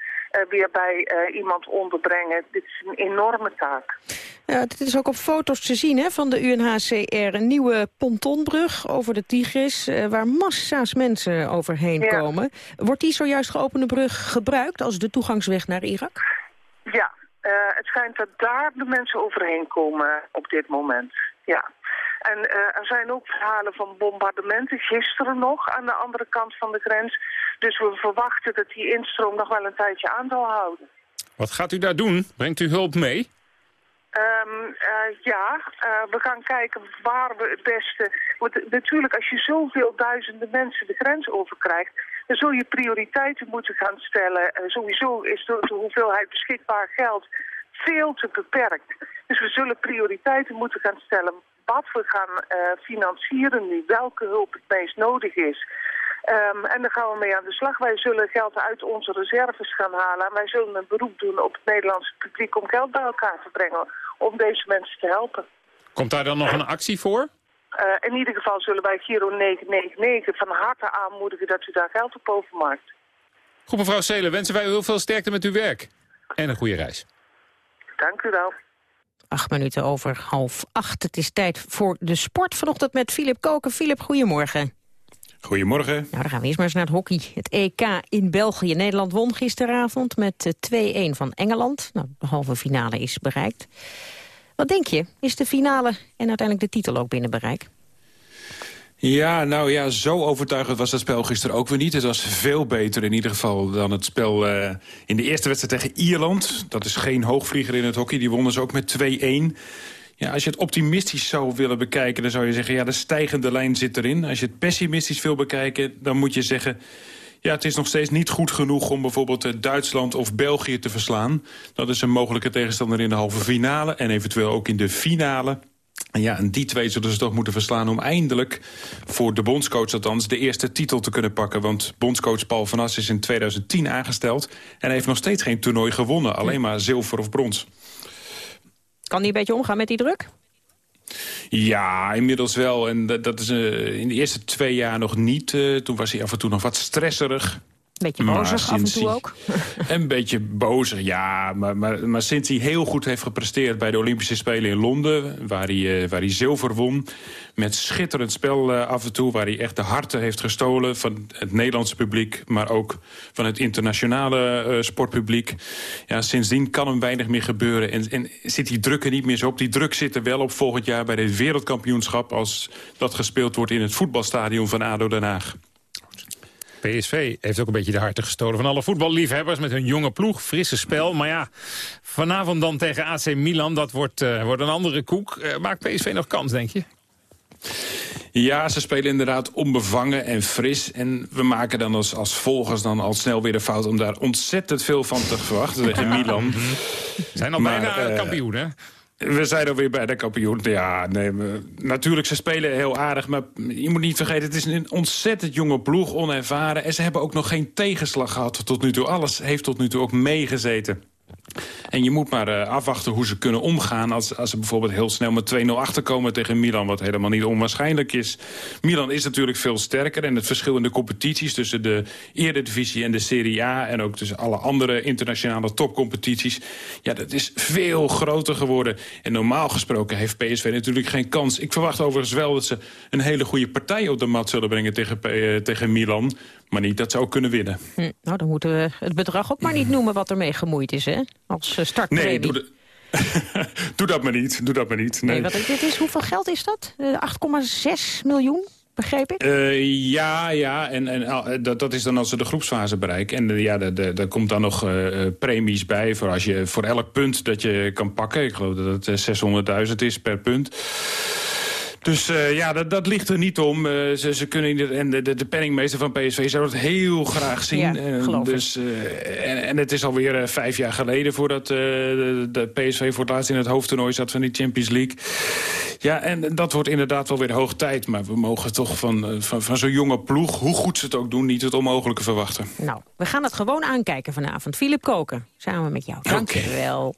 weer bij iemand onderbrengen. Dit is een enorme taak. Ja, dit is ook op foto's te zien hè, van de UNHCR. Een nieuwe pontonbrug over de Tigris, waar massa's mensen overheen ja. komen. Wordt die zojuist geopende brug gebruikt als de toegangsweg naar Irak? Ja, het schijnt dat daar de mensen overheen komen op dit moment. Ja. En uh, er zijn ook verhalen van bombardementen, gisteren nog, aan de andere kant van de grens. Dus we verwachten dat die instroom nog wel een tijdje aan zal houden. Wat gaat u daar doen? Brengt u hulp mee? Um, uh, ja, uh, we gaan kijken waar we het beste... Want natuurlijk, als je zoveel duizenden mensen de grens overkrijgt... dan zul je prioriteiten moeten gaan stellen. Uh, sowieso is de, hoeveelheid beschikbaar geld veel te beperkt. Dus we zullen prioriteiten moeten gaan stellen wat we gaan uh, financieren nu, welke hulp het meest nodig is. Um, en daar gaan we mee aan de slag. Wij zullen geld uit onze reserves gaan halen. En wij zullen een beroep doen op het Nederlandse publiek om geld bij elkaar te brengen. Om deze mensen te helpen. Komt daar dan nog een actie voor? Uh, in ieder geval zullen wij Giro 999 van harte aanmoedigen dat u daar geld op overmaakt. Goed mevrouw Seelen, wensen wij u heel veel sterkte met uw werk. En een goede reis. Dank u wel. Acht minuten over half acht. Het is tijd voor de sport vanochtend met Filip Koken. Filip, goedemorgen. Goedemorgen. Nou, dan gaan we eerst maar eens naar het hockey. Het EK in België. Nederland won gisteravond met 2-1 van Engeland. Nou, de halve finale is bereikt. Wat denk je? Is de finale en uiteindelijk de titel ook binnen bereik? Ja, nou ja, zo overtuigend was dat spel gisteren ook weer niet. Het was veel beter in ieder geval dan het spel uh, in de eerste wedstrijd tegen Ierland. Dat is geen hoogvlieger in het hockey. Die wonnen ze ook met 2-1. Ja, als je het optimistisch zou willen bekijken, dan zou je zeggen... ja, de stijgende lijn zit erin. Als je het pessimistisch wil bekijken, dan moet je zeggen... ja, het is nog steeds niet goed genoeg om bijvoorbeeld Duitsland of België te verslaan. Dat is een mogelijke tegenstander in de halve finale en eventueel ook in de finale... En ja, en die twee zullen ze toch moeten verslaan om eindelijk... voor de bondscoach althans de eerste titel te kunnen pakken. Want bondscoach Paul van As is in 2010 aangesteld... en heeft nog steeds geen toernooi gewonnen. Alleen maar zilver of brons. Kan die een beetje omgaan met die druk? Ja, inmiddels wel. En dat, dat is uh, in de eerste twee jaar nog niet. Uh, toen was hij af en toe nog wat stresserig. Beetje bozig af en toe ook. Een beetje bozig, ja. Maar, maar, maar sinds hij heel goed heeft gepresteerd bij de Olympische Spelen in Londen... waar hij, uh, waar hij zilver won, met schitterend spel uh, af en toe... waar hij echt de harten heeft gestolen van het Nederlandse publiek... maar ook van het internationale uh, sportpubliek. Ja, sindsdien kan hem weinig meer gebeuren. En, en zit die druk er niet meer zo op. Die druk zit er wel op volgend jaar bij het wereldkampioenschap... als dat gespeeld wordt in het voetbalstadion van ADO Den Haag. PSV heeft ook een beetje de harten gestolen van alle voetballiefhebbers... met hun jonge ploeg, frisse spel. Maar ja, vanavond dan tegen AC Milan, dat wordt, uh, wordt een andere koek. Uh, maakt PSV nog kans, denk je? Ja, ze spelen inderdaad onbevangen en fris. En we maken dan als, als volgers dan al snel weer de fout... om daar ontzettend veel van te verwachten tegen Milan. Zijn al maar, bijna uh, kampioen, hè? We zijn alweer bij de kampioen. Ja, nee, natuurlijk, ze spelen heel aardig. Maar je moet niet vergeten, het is een ontzettend jonge ploeg, onervaren. En ze hebben ook nog geen tegenslag gehad tot nu toe. Alles heeft tot nu toe ook meegezeten. En je moet maar uh, afwachten hoe ze kunnen omgaan... Als, als ze bijvoorbeeld heel snel met 2-0 achterkomen tegen Milan... wat helemaal niet onwaarschijnlijk is. Milan is natuurlijk veel sterker... en het verschil in de competities tussen de Eredivisie en de Serie A... en ook tussen alle andere internationale topcompetities... ja, dat is veel groter geworden. En normaal gesproken heeft PSV natuurlijk geen kans. Ik verwacht overigens wel dat ze een hele goede partij op de mat zullen brengen tegen, uh, tegen Milan... Maar niet dat ze ook kunnen winnen. Hm, nou, dan moeten we het bedrag ook maar niet noemen wat ermee gemoeid is, hè? Als uh, startpremie. Nee, doe, de... doe, dat maar niet. Doe dat maar niet. Nee, nee wat, dit is, hoeveel geld is dat? Uh, 8,6 miljoen? Begreep ik? Uh, ja, ja. En, en dat, dat is dan als ze de groepsfase bereiken. En ja, daar komt dan nog premies bij voor, als je, voor elk punt dat je kan pakken. Ik geloof dat het 600.000 is per punt. Dus uh, ja, dat, dat ligt er niet om. Uh, ze, ze kunnen en de, de, de penningmeester van PSV zou het heel graag zien. Ja, geloof dus, uh, en, en het is alweer vijf jaar geleden voordat de, de, PSV voor het laatst in het hoofdtoernooi zat van die Champions League. Ja, en dat wordt inderdaad wel weer hoog tijd. Maar we mogen toch van, van, van zo'n jonge ploeg, hoe goed ze het ook doen, niet het onmogelijke verwachten. Nou, we gaan het gewoon aankijken vanavond. Filip Koken, samen met jou. Dank je wel.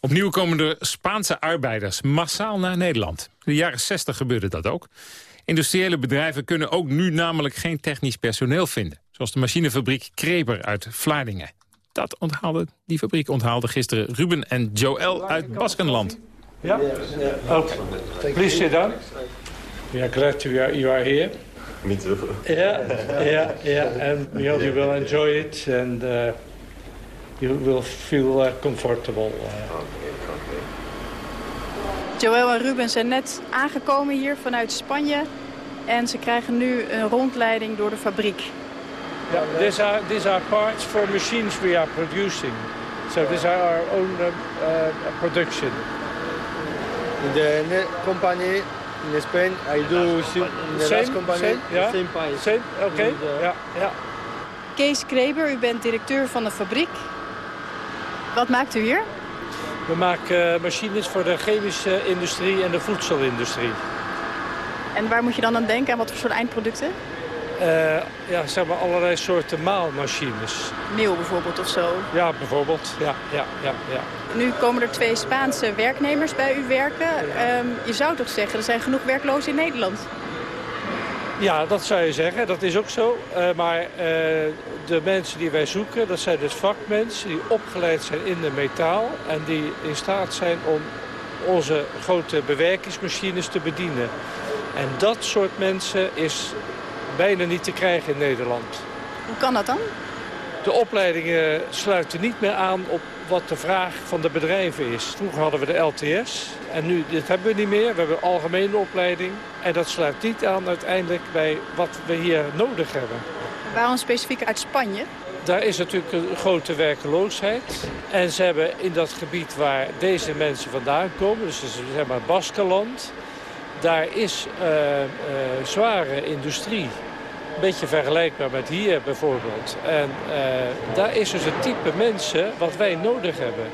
Opnieuw komen de Spaanse arbeiders massaal naar Nederland. In de jaren 60 gebeurde dat ook. Industriële bedrijven kunnen ook nu namelijk geen technisch personeel vinden. Zoals de machinefabriek Kreber uit Vlaardingen. Dat onthaalde, die fabriek onthaalde gisteren Ruben en Joël uit Baskenland. Ja? Okay. Please sit down. We are glad you are, you are here. Me too. Yeah, yeah, yeah. And we hope you will enjoy it. And uh, you will feel uh, comfortable. Uh. Joël en Ruben zijn net aangekomen hier vanuit Spanje. En ze krijgen nu een rondleiding door de fabriek. Yeah, these are, these are parts for machines we are producing. So these are our own uh, uh, production. In the company in Spain, I do in the same, last company same, yeah? same. Same, oké. Okay. Ja, ja. Kees Kreber, u bent directeur van de fabriek. Wat maakt u hier? We maken machines voor de chemische industrie en de voedselindustrie. En waar moet je dan aan denken? Aan wat voor soort eindproducten? Uh, ja, zeg maar allerlei soorten maalmachines. Meel bijvoorbeeld of zo? Ja, bijvoorbeeld. Ja, ja, ja, ja. Nu komen er twee Spaanse werknemers bij u werken. Um, je zou toch zeggen, er zijn genoeg werklozen in Nederland? Ja, dat zou je zeggen. Dat is ook zo. Uh, maar uh, de mensen die wij zoeken, dat zijn dus vakmensen die opgeleid zijn in de metaal. En die in staat zijn om onze grote bewerkingsmachines te bedienen. En dat soort mensen is bijna niet te krijgen in Nederland. Hoe kan dat dan? De opleidingen sluiten niet meer aan op wat de vraag van de bedrijven is. Vroeger hadden we de LTS en nu dit hebben we niet meer. We hebben een algemene opleiding en dat sluit niet aan uiteindelijk bij wat we hier nodig hebben. Waarom specifiek uit Spanje? Daar is natuurlijk een grote werkeloosheid. En ze hebben in dat gebied waar deze mensen vandaan komen, dus zeg maar Baskeland, daar is uh, uh, zware industrie een beetje vergelijkbaar met hier bijvoorbeeld. En uh, daar is dus het type mensen wat wij nodig hebben.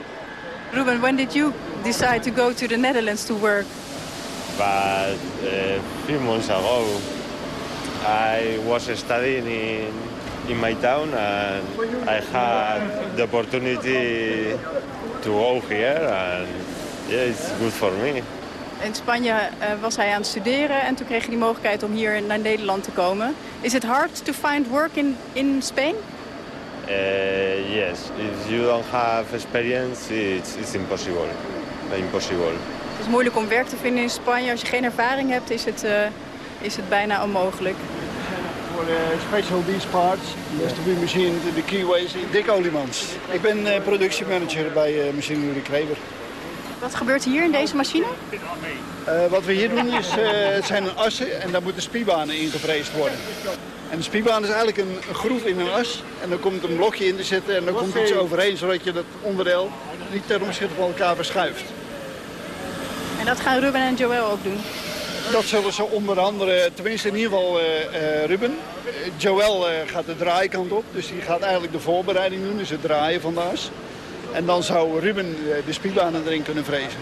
Ruben, when did you decide to go to the Netherlands to work? But a few months ago, I was studying in in my town and I had the opportunity to go here and Yeah, it's good for me. In Spanje uh, was hij aan het studeren en toen kreeg hij die mogelijkheid om hier naar Nederland te komen. Is it hard to find work in, in Spain? Uh, yes, if you don't have experience, it's, it's impossible. Impossible. Het is moeilijk om werk te vinden in Spanje. Als je geen ervaring hebt, is het, uh, is het bijna onmogelijk. Voor special these parts, machined in the keyways in Dick Olimans. Ik ben uh, productiemanager bij uh, Machinerie Kreber. Wat gebeurt hier in deze machine? Uh, wat we hier doen is, uh, het zijn een assen en daar moeten spierbanen in gevreesd worden. En de spiebaan is eigenlijk een, een, groef in een as. En dan komt een blokje in te zitten en dan komt iets overheen... zodat je dat onderdeel niet ten opzichte van elkaar verschuift. En dat gaan Ruben en Joël ook doen? Dat zullen ze onder andere, tenminste in ieder geval uh, uh, Ruben. Joël uh, gaat de draaikant op, dus die gaat eigenlijk de voorbereiding doen. Dus het draaien van de as. En dan zou Ruben de spielbanen erin kunnen vrezen.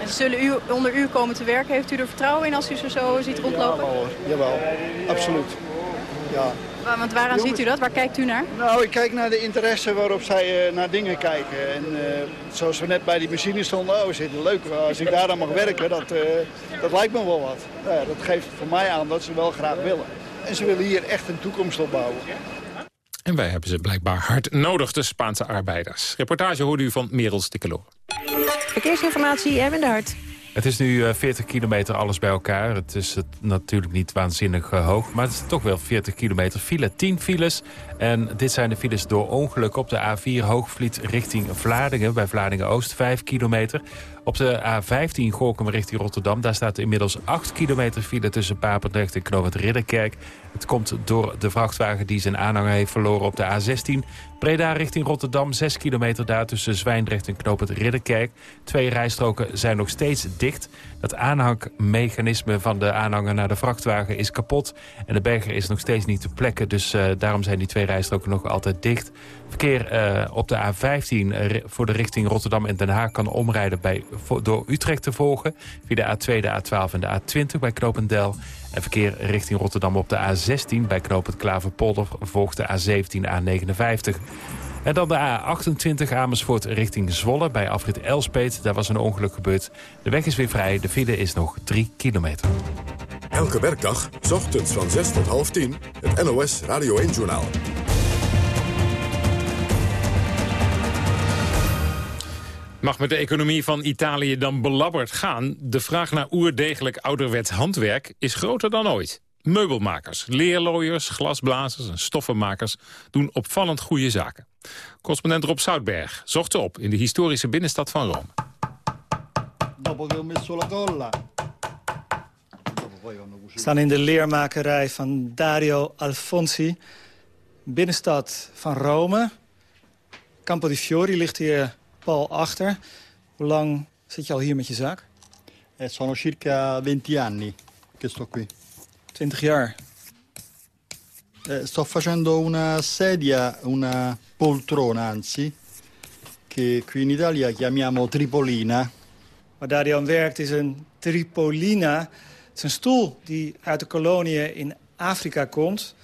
En ze zullen u, onder u komen te werken. Heeft u er vertrouwen in als u ze zo ziet rondlopen? Jawel, jawel. absoluut. Ja. Want waaraan ziet u dat? Waar kijkt u naar? Nou, ik kijk naar de interesse waarop zij uh, naar dingen kijken. En uh, zoals we net bij die machine stonden, oh, zit leuk. Als ik daar dan mag werken, dat, uh, dat lijkt me wel wat. Ja, dat geeft voor mij aan dat ze wel graag willen. En ze willen hier echt een toekomst opbouwen. En wij hebben ze blijkbaar hard nodig, de Spaanse arbeiders. Reportage hoorde u van Merel Stikkeloor. Verkeersinformatie, Erwin de Hart. Het is nu 40 kilometer alles bij elkaar. Het is het natuurlijk niet waanzinnig hoog, maar het is toch wel 40 kilometer file. 10 files en dit zijn de files door ongeluk op de A4 Hoogvliet richting Vlaardingen. Bij Vlaardingen-Oost 5 kilometer. Op de A15 Gorkum richting Rotterdam. Daar staat inmiddels 8 kilometer file tussen Papendrecht en Knoopend Ridderkerk. Het komt door de vrachtwagen die zijn aanhanger heeft verloren op de A16. Breda richting Rotterdam, 6 kilometer daar tussen Zwijndrecht en Knoopend Ridderkerk. Twee rijstroken zijn nog steeds dicht. Het aanhangmechanisme van de aanhanger naar de vrachtwagen is kapot. En de berger is nog steeds niet te plekken. Dus uh, daarom zijn die twee rijstroken nog altijd dicht. Verkeer uh, op de A15 uh, voor de richting Rotterdam en Den Haag kan omrijden bij, door Utrecht te volgen. Via de A2, de A12 en de A20 bij Knopendel. En verkeer richting Rotterdam op de A16 bij Knopend Klaverpolder volgt de A17, A59. En dan de A28 Amersfoort richting Zwolle bij afrit Elspeet. Daar was een ongeluk gebeurd. De weg is weer vrij. De file is nog 3 kilometer. Elke werkdag, s ochtends van 6 tot half 10, het NOS Radio 1-journaal. Mag met de economie van Italië dan belabberd gaan? De vraag naar oerdegelijk ouderwets handwerk is groter dan ooit. Meubelmakers, leerlooiers, glasblazers en stoffenmakers doen opvallend goede zaken. Correspondent Rob Zoutberg zocht ze op in de historische binnenstad van Rome. We staan in de leermakerij van Dario Alfonsi, binnenstad van Rome. Campo di Fiori ligt hier pal achter. Hoe lang zit je al hier met je zaak? Eh, sono circa 20 anni che sto qui. 20 jaar. Eh, sto facendo una sedia, una poltrona anzi, che qui in Italia chiamiamo tripolina. Waar Dario aan werkt is een tripolina. Het is een stoel die uit de koloniën in Afrika komt.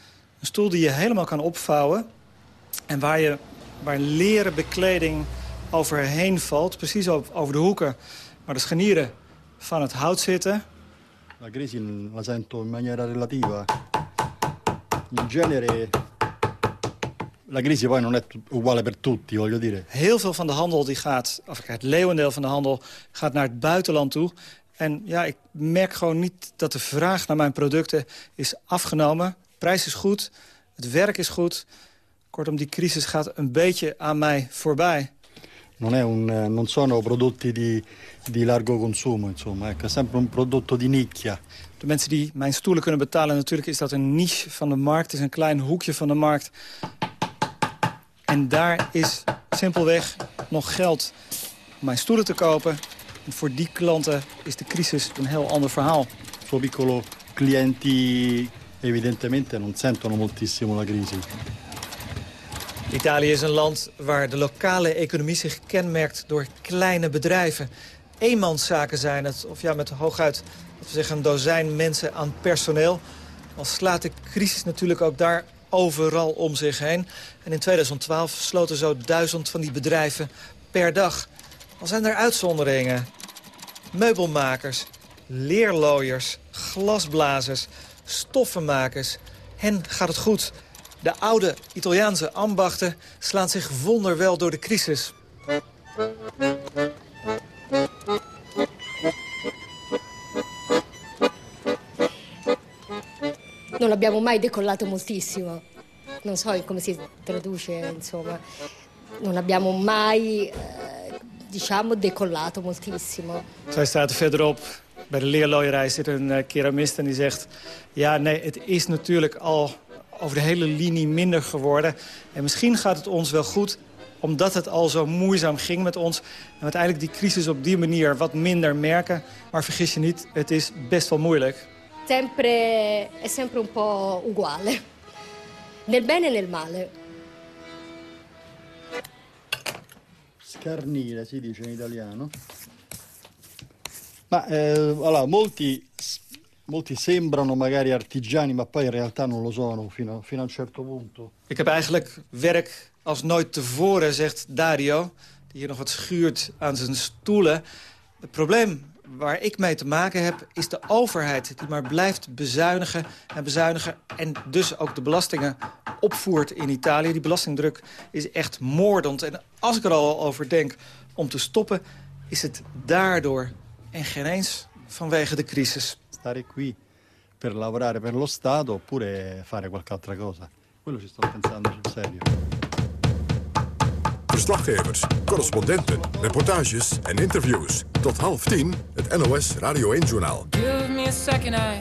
Een stoel die je helemaal kan opvouwen. En waar, je, waar leren bekleding overheen valt. Precies over de hoeken waar de scharnieren van het hout zitten. La crisi la sento in maniera relativa. In genere la crisi poi non è uguale per tutti, voglio dire. Heel veel van de handel die gaat, of het leeuwendeel van de handel gaat naar het buitenland toe. En ja, ik merk gewoon niet dat de vraag naar mijn producten is afgenomen. De prijs is goed, het werk is goed. Kortom, die crisis gaat een beetje aan mij voorbij. Non, è un, non sono prodotti di, di largo consumo, insomma. È sempre un prodotto di nicchia. De mensen die mijn stoelen kunnen betalen, natuurlijk is dat een niche van de markt. Is een klein hoekje van de markt. En daar is simpelweg nog geld om mijn stoelen te kopen. En voor die klanten is de crisis een heel ander verhaal. Suo piccolo clienti evidentemente non sentono moltissimo la crisi. Italië is een land waar de lokale economie zich kenmerkt door kleine bedrijven. Eenmanszaken zijn het, of ja, met hooguit zeggen, een dozijn mensen aan personeel. Al slaat de crisis natuurlijk ook daar overal om zich heen. En in 2012 sloten zo duizend van die bedrijven per dag. Al zijn er uitzonderingen. meubelmakers, leerlooiers, glasblazers, stoffenmakers. Hen gaat het goed. De oude Italiaanse ambachten slaan zich wonderwel door de crisis. Non abbiamo mai decollato moltissimo. Non so come si traduce, insomma. Non abbiamo mai, eh, diciamo, decollato moltissimo. Zij staat verderop. Bij de leerlooierij zit een uh, keramist en die zegt... ja, nee, het is natuurlijk al over de hele linie minder geworden. En misschien gaat het ons wel goed omdat het al zo moeizaam ging met ons... en uiteindelijk die crisis op die manier wat minder merken. Maar vergis je niet, het is best wel moeilijk. Sempre, è sempre un po' uguale. Nel bene e nel male. Scarnire si dice in italiano. Ma eh, allora, molti, molti sembrano magari artigiani, ma poi in realtà non lo sono fino, fino a un. Ik heb eigenlijk werk als nooit tevoren, zegt Dario... die hier nog wat schuurt aan zijn stoelen. Het probleem waar ik mee te maken heb, is de overheid... die maar blijft bezuinigen en bezuinigen... en dus ook de belastingen opvoert in Italië. Die belastingdruk is echt moordend. En als ik er al over denk om te stoppen, is het daardoor... en geen eens vanwege de crisis. Stare qui per lavorare per lo Stato oppure fare qualche altra cosa. Quello ci sto pensando sul serio. Verslaggevers, correspondenten, reportages en interviews. Tot half tien, het NOS Radio 1-journaal. Give me a second, I,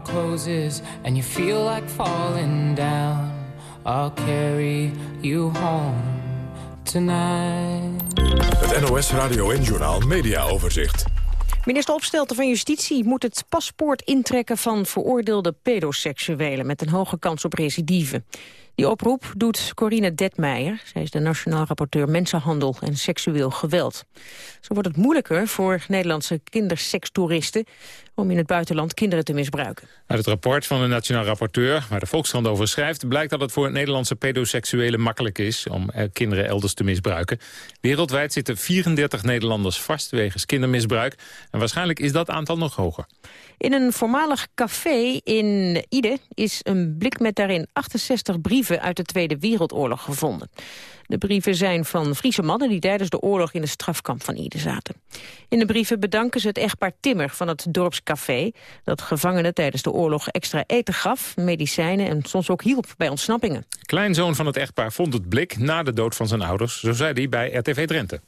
Bar closes and you feel like falling down, I'll carry you home tonight. Het NOS Radio 1-journaal Media Overzicht. Minister Opstelten van Justitie moet het paspoort intrekken van veroordeelde pedoseksuelen met een hoge kans op recidive. Die oproep doet Corine Detmeijer. Zij is de nationaal rapporteur mensenhandel en seksueel geweld. Zo wordt het moeilijker voor Nederlandse kindersekstoeristen om in het buitenland kinderen te misbruiken. Uit het rapport van de nationaal rapporteur, waar de Volkskrant over schrijft... blijkt dat het voor Nederlandse pedoseksuelen makkelijk is... om kinderen elders te misbruiken. Wereldwijd zitten 34 Nederlanders vast wegens kindermisbruik. En waarschijnlijk is dat aantal nog hoger. In een voormalig café in Ide is een blik met daarin 68 brieven uit de Tweede Wereldoorlog gevonden. De brieven zijn van Friese mannen die tijdens de oorlog in de strafkamp van Ide zaten. In de brieven bedanken ze het echtpaar Timmer van het dorpscafé... dat gevangenen tijdens de oorlog extra eten gaf, medicijnen en soms ook hielp bij ontsnappingen. Kleinzoon van het echtpaar vond het blik na de dood van zijn ouders, zo zei hij bij RTV Drenthe.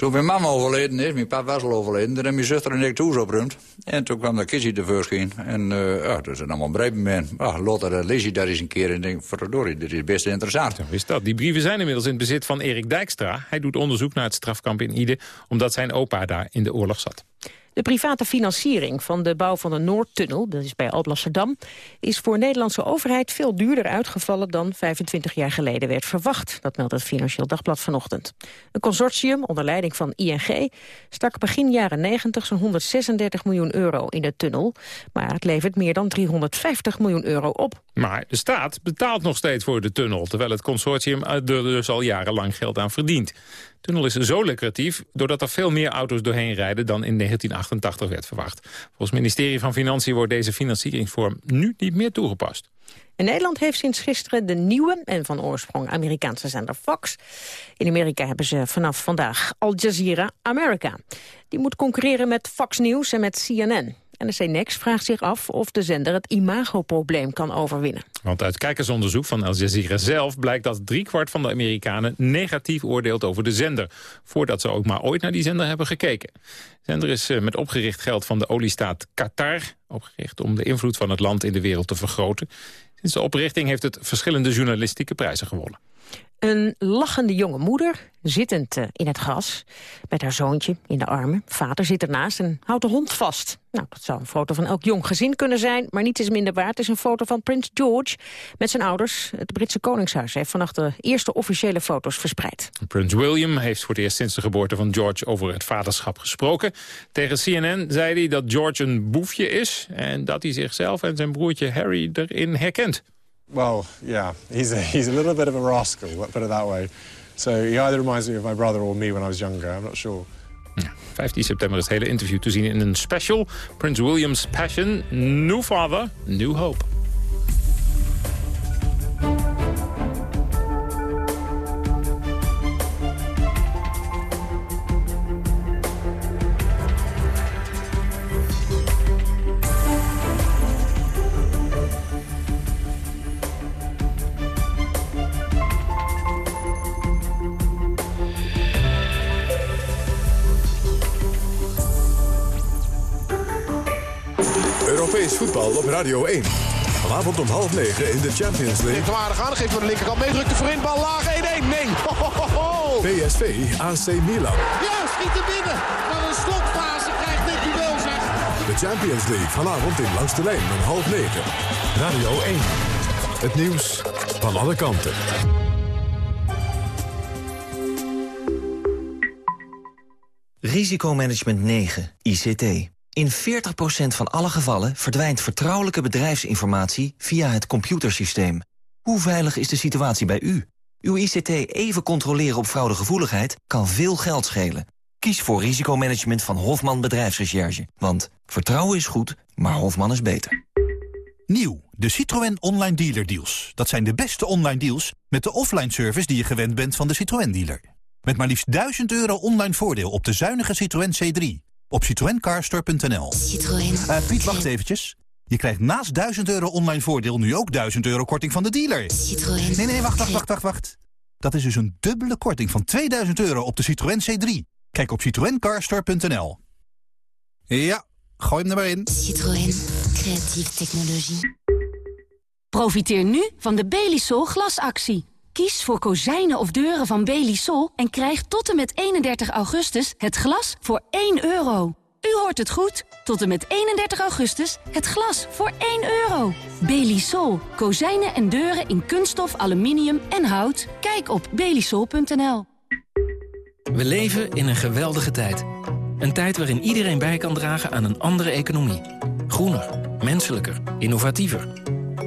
Toen mijn mama overleden is, mijn papa was al overleden... toen hebben mijn zuster en ik thuis opruimd. En toen kwam de kistje tevoorschijn. En uh, ja, dat is allemaal breed moment. Ah, Lotte, lees je daar eens een keer en denk... verdorie, dit is best interessant. Zo is dat. Die brieven zijn inmiddels in het bezit van Erik Dijkstra. Hij doet onderzoek naar het strafkamp in Ide... omdat zijn opa daar in de oorlog zat. De private financiering van de bouw van de Noordtunnel, dat is bij Alblasserdam, is voor de Nederlandse overheid veel duurder uitgevallen dan 25 jaar geleden werd verwacht. Dat meldt het Financieel Dagblad vanochtend. Een consortium onder leiding van ING stak begin jaren 90 zo'n 136 miljoen euro in de tunnel. Maar het levert meer dan 350 miljoen euro op. Maar de staat betaalt nog steeds voor de tunnel, terwijl het consortium er dus al jarenlang geld aan verdient tunnel is zo lucratief doordat er veel meer auto's doorheen rijden dan in 1988 werd verwacht. Volgens het ministerie van Financiën wordt deze financieringsvorm nu niet meer toegepast. In Nederland heeft sinds gisteren de nieuwe en van oorsprong Amerikaanse zender Fox. In Amerika hebben ze vanaf vandaag Al Jazeera America. Die moet concurreren met Fox News en met CNN. NRC Next vraagt zich af of de zender het imagoprobleem kan overwinnen. Want uit kijkersonderzoek van Al Jazeera zelf blijkt dat driekwart van de Amerikanen negatief oordeelt over de zender. Voordat ze ook maar ooit naar die zender hebben gekeken. De zender is eh, met opgericht geld van de oliestaat Qatar. Opgericht om de invloed van het land in de wereld te vergroten. Sinds de oprichting heeft het verschillende journalistieke prijzen gewonnen. Een lachende jonge moeder, zittend eh, in het gras, met haar zoontje in de armen. Vader zit ernaast en houdt de hond vast. Nou, dat zou een foto van elk jong gezin kunnen zijn, maar niets is minder waard. Het is een foto van Prins George met zijn ouders. Het Britse Koningshuis heeft vannacht de eerste officiële foto's verspreid. Prins William heeft voor het eerst sinds de geboorte van George over het vaderschap gesproken. Tegen CNN zei hij dat George een boefje is en dat hij zichzelf en zijn broertje Harry erin herkent. Well, yeah, he's a, he's a little bit of a rascal, let's put it that way. So he either reminds me of my brother or me when I was younger, I'm not sure. 15 september is het hele interview te zien in een special. Prince William's Passion, New Father, New Hope. Voetbal op Radio 1. Vanavond om half negen in de Champions League. Gewaardig aan, geeft voor de linkerkant meedrukte voorin. Bal laag 1-1. Nee. Ho, PSV, AC Milan. Ja, schiet er binnen. Maar een slotfase krijgt dit duel zeg. De Champions League vanavond in Langs de Lijn om half negen. Radio 1. Het nieuws van alle kanten. Risicomanagement 9, ICT. In 40% van alle gevallen verdwijnt vertrouwelijke bedrijfsinformatie via het computersysteem. Hoe veilig is de situatie bij u? Uw ICT even controleren op fraudegevoeligheid kan veel geld schelen. Kies voor risicomanagement van Hofman Bedrijfsrecherche. Want vertrouwen is goed, maar Hofman is beter. Nieuw, de Citroën Online Dealer Deals. Dat zijn de beste online deals met de offline service die je gewend bent van de Citroën dealer. Met maar liefst 1000 euro online voordeel op de zuinige Citroën C3 op citroencarstore.nl. Citroën. Uh, Piet, wacht eventjes. Je krijgt naast 1000 euro online voordeel nu ook 1000 euro korting van de dealer. Citroën. Nee, nee, wacht, wacht, wacht, wacht, wacht. Dat is dus een dubbele korting van 2000 euro op de Citroën C3. Kijk op citroencarstore.nl. Ja, gooi hem er maar in. Citroën. Creatieve technologie. Profiteer nu van de Belisol glasactie. Kies voor kozijnen of deuren van Belisol en krijg tot en met 31 augustus het glas voor 1 euro. U hoort het goed. Tot en met 31 augustus het glas voor 1 euro. Belisol. Kozijnen en deuren in kunststof, aluminium en hout. Kijk op belisol.nl. We leven in een geweldige tijd. Een tijd waarin iedereen bij kan dragen aan een andere economie. Groener, menselijker, innovatiever.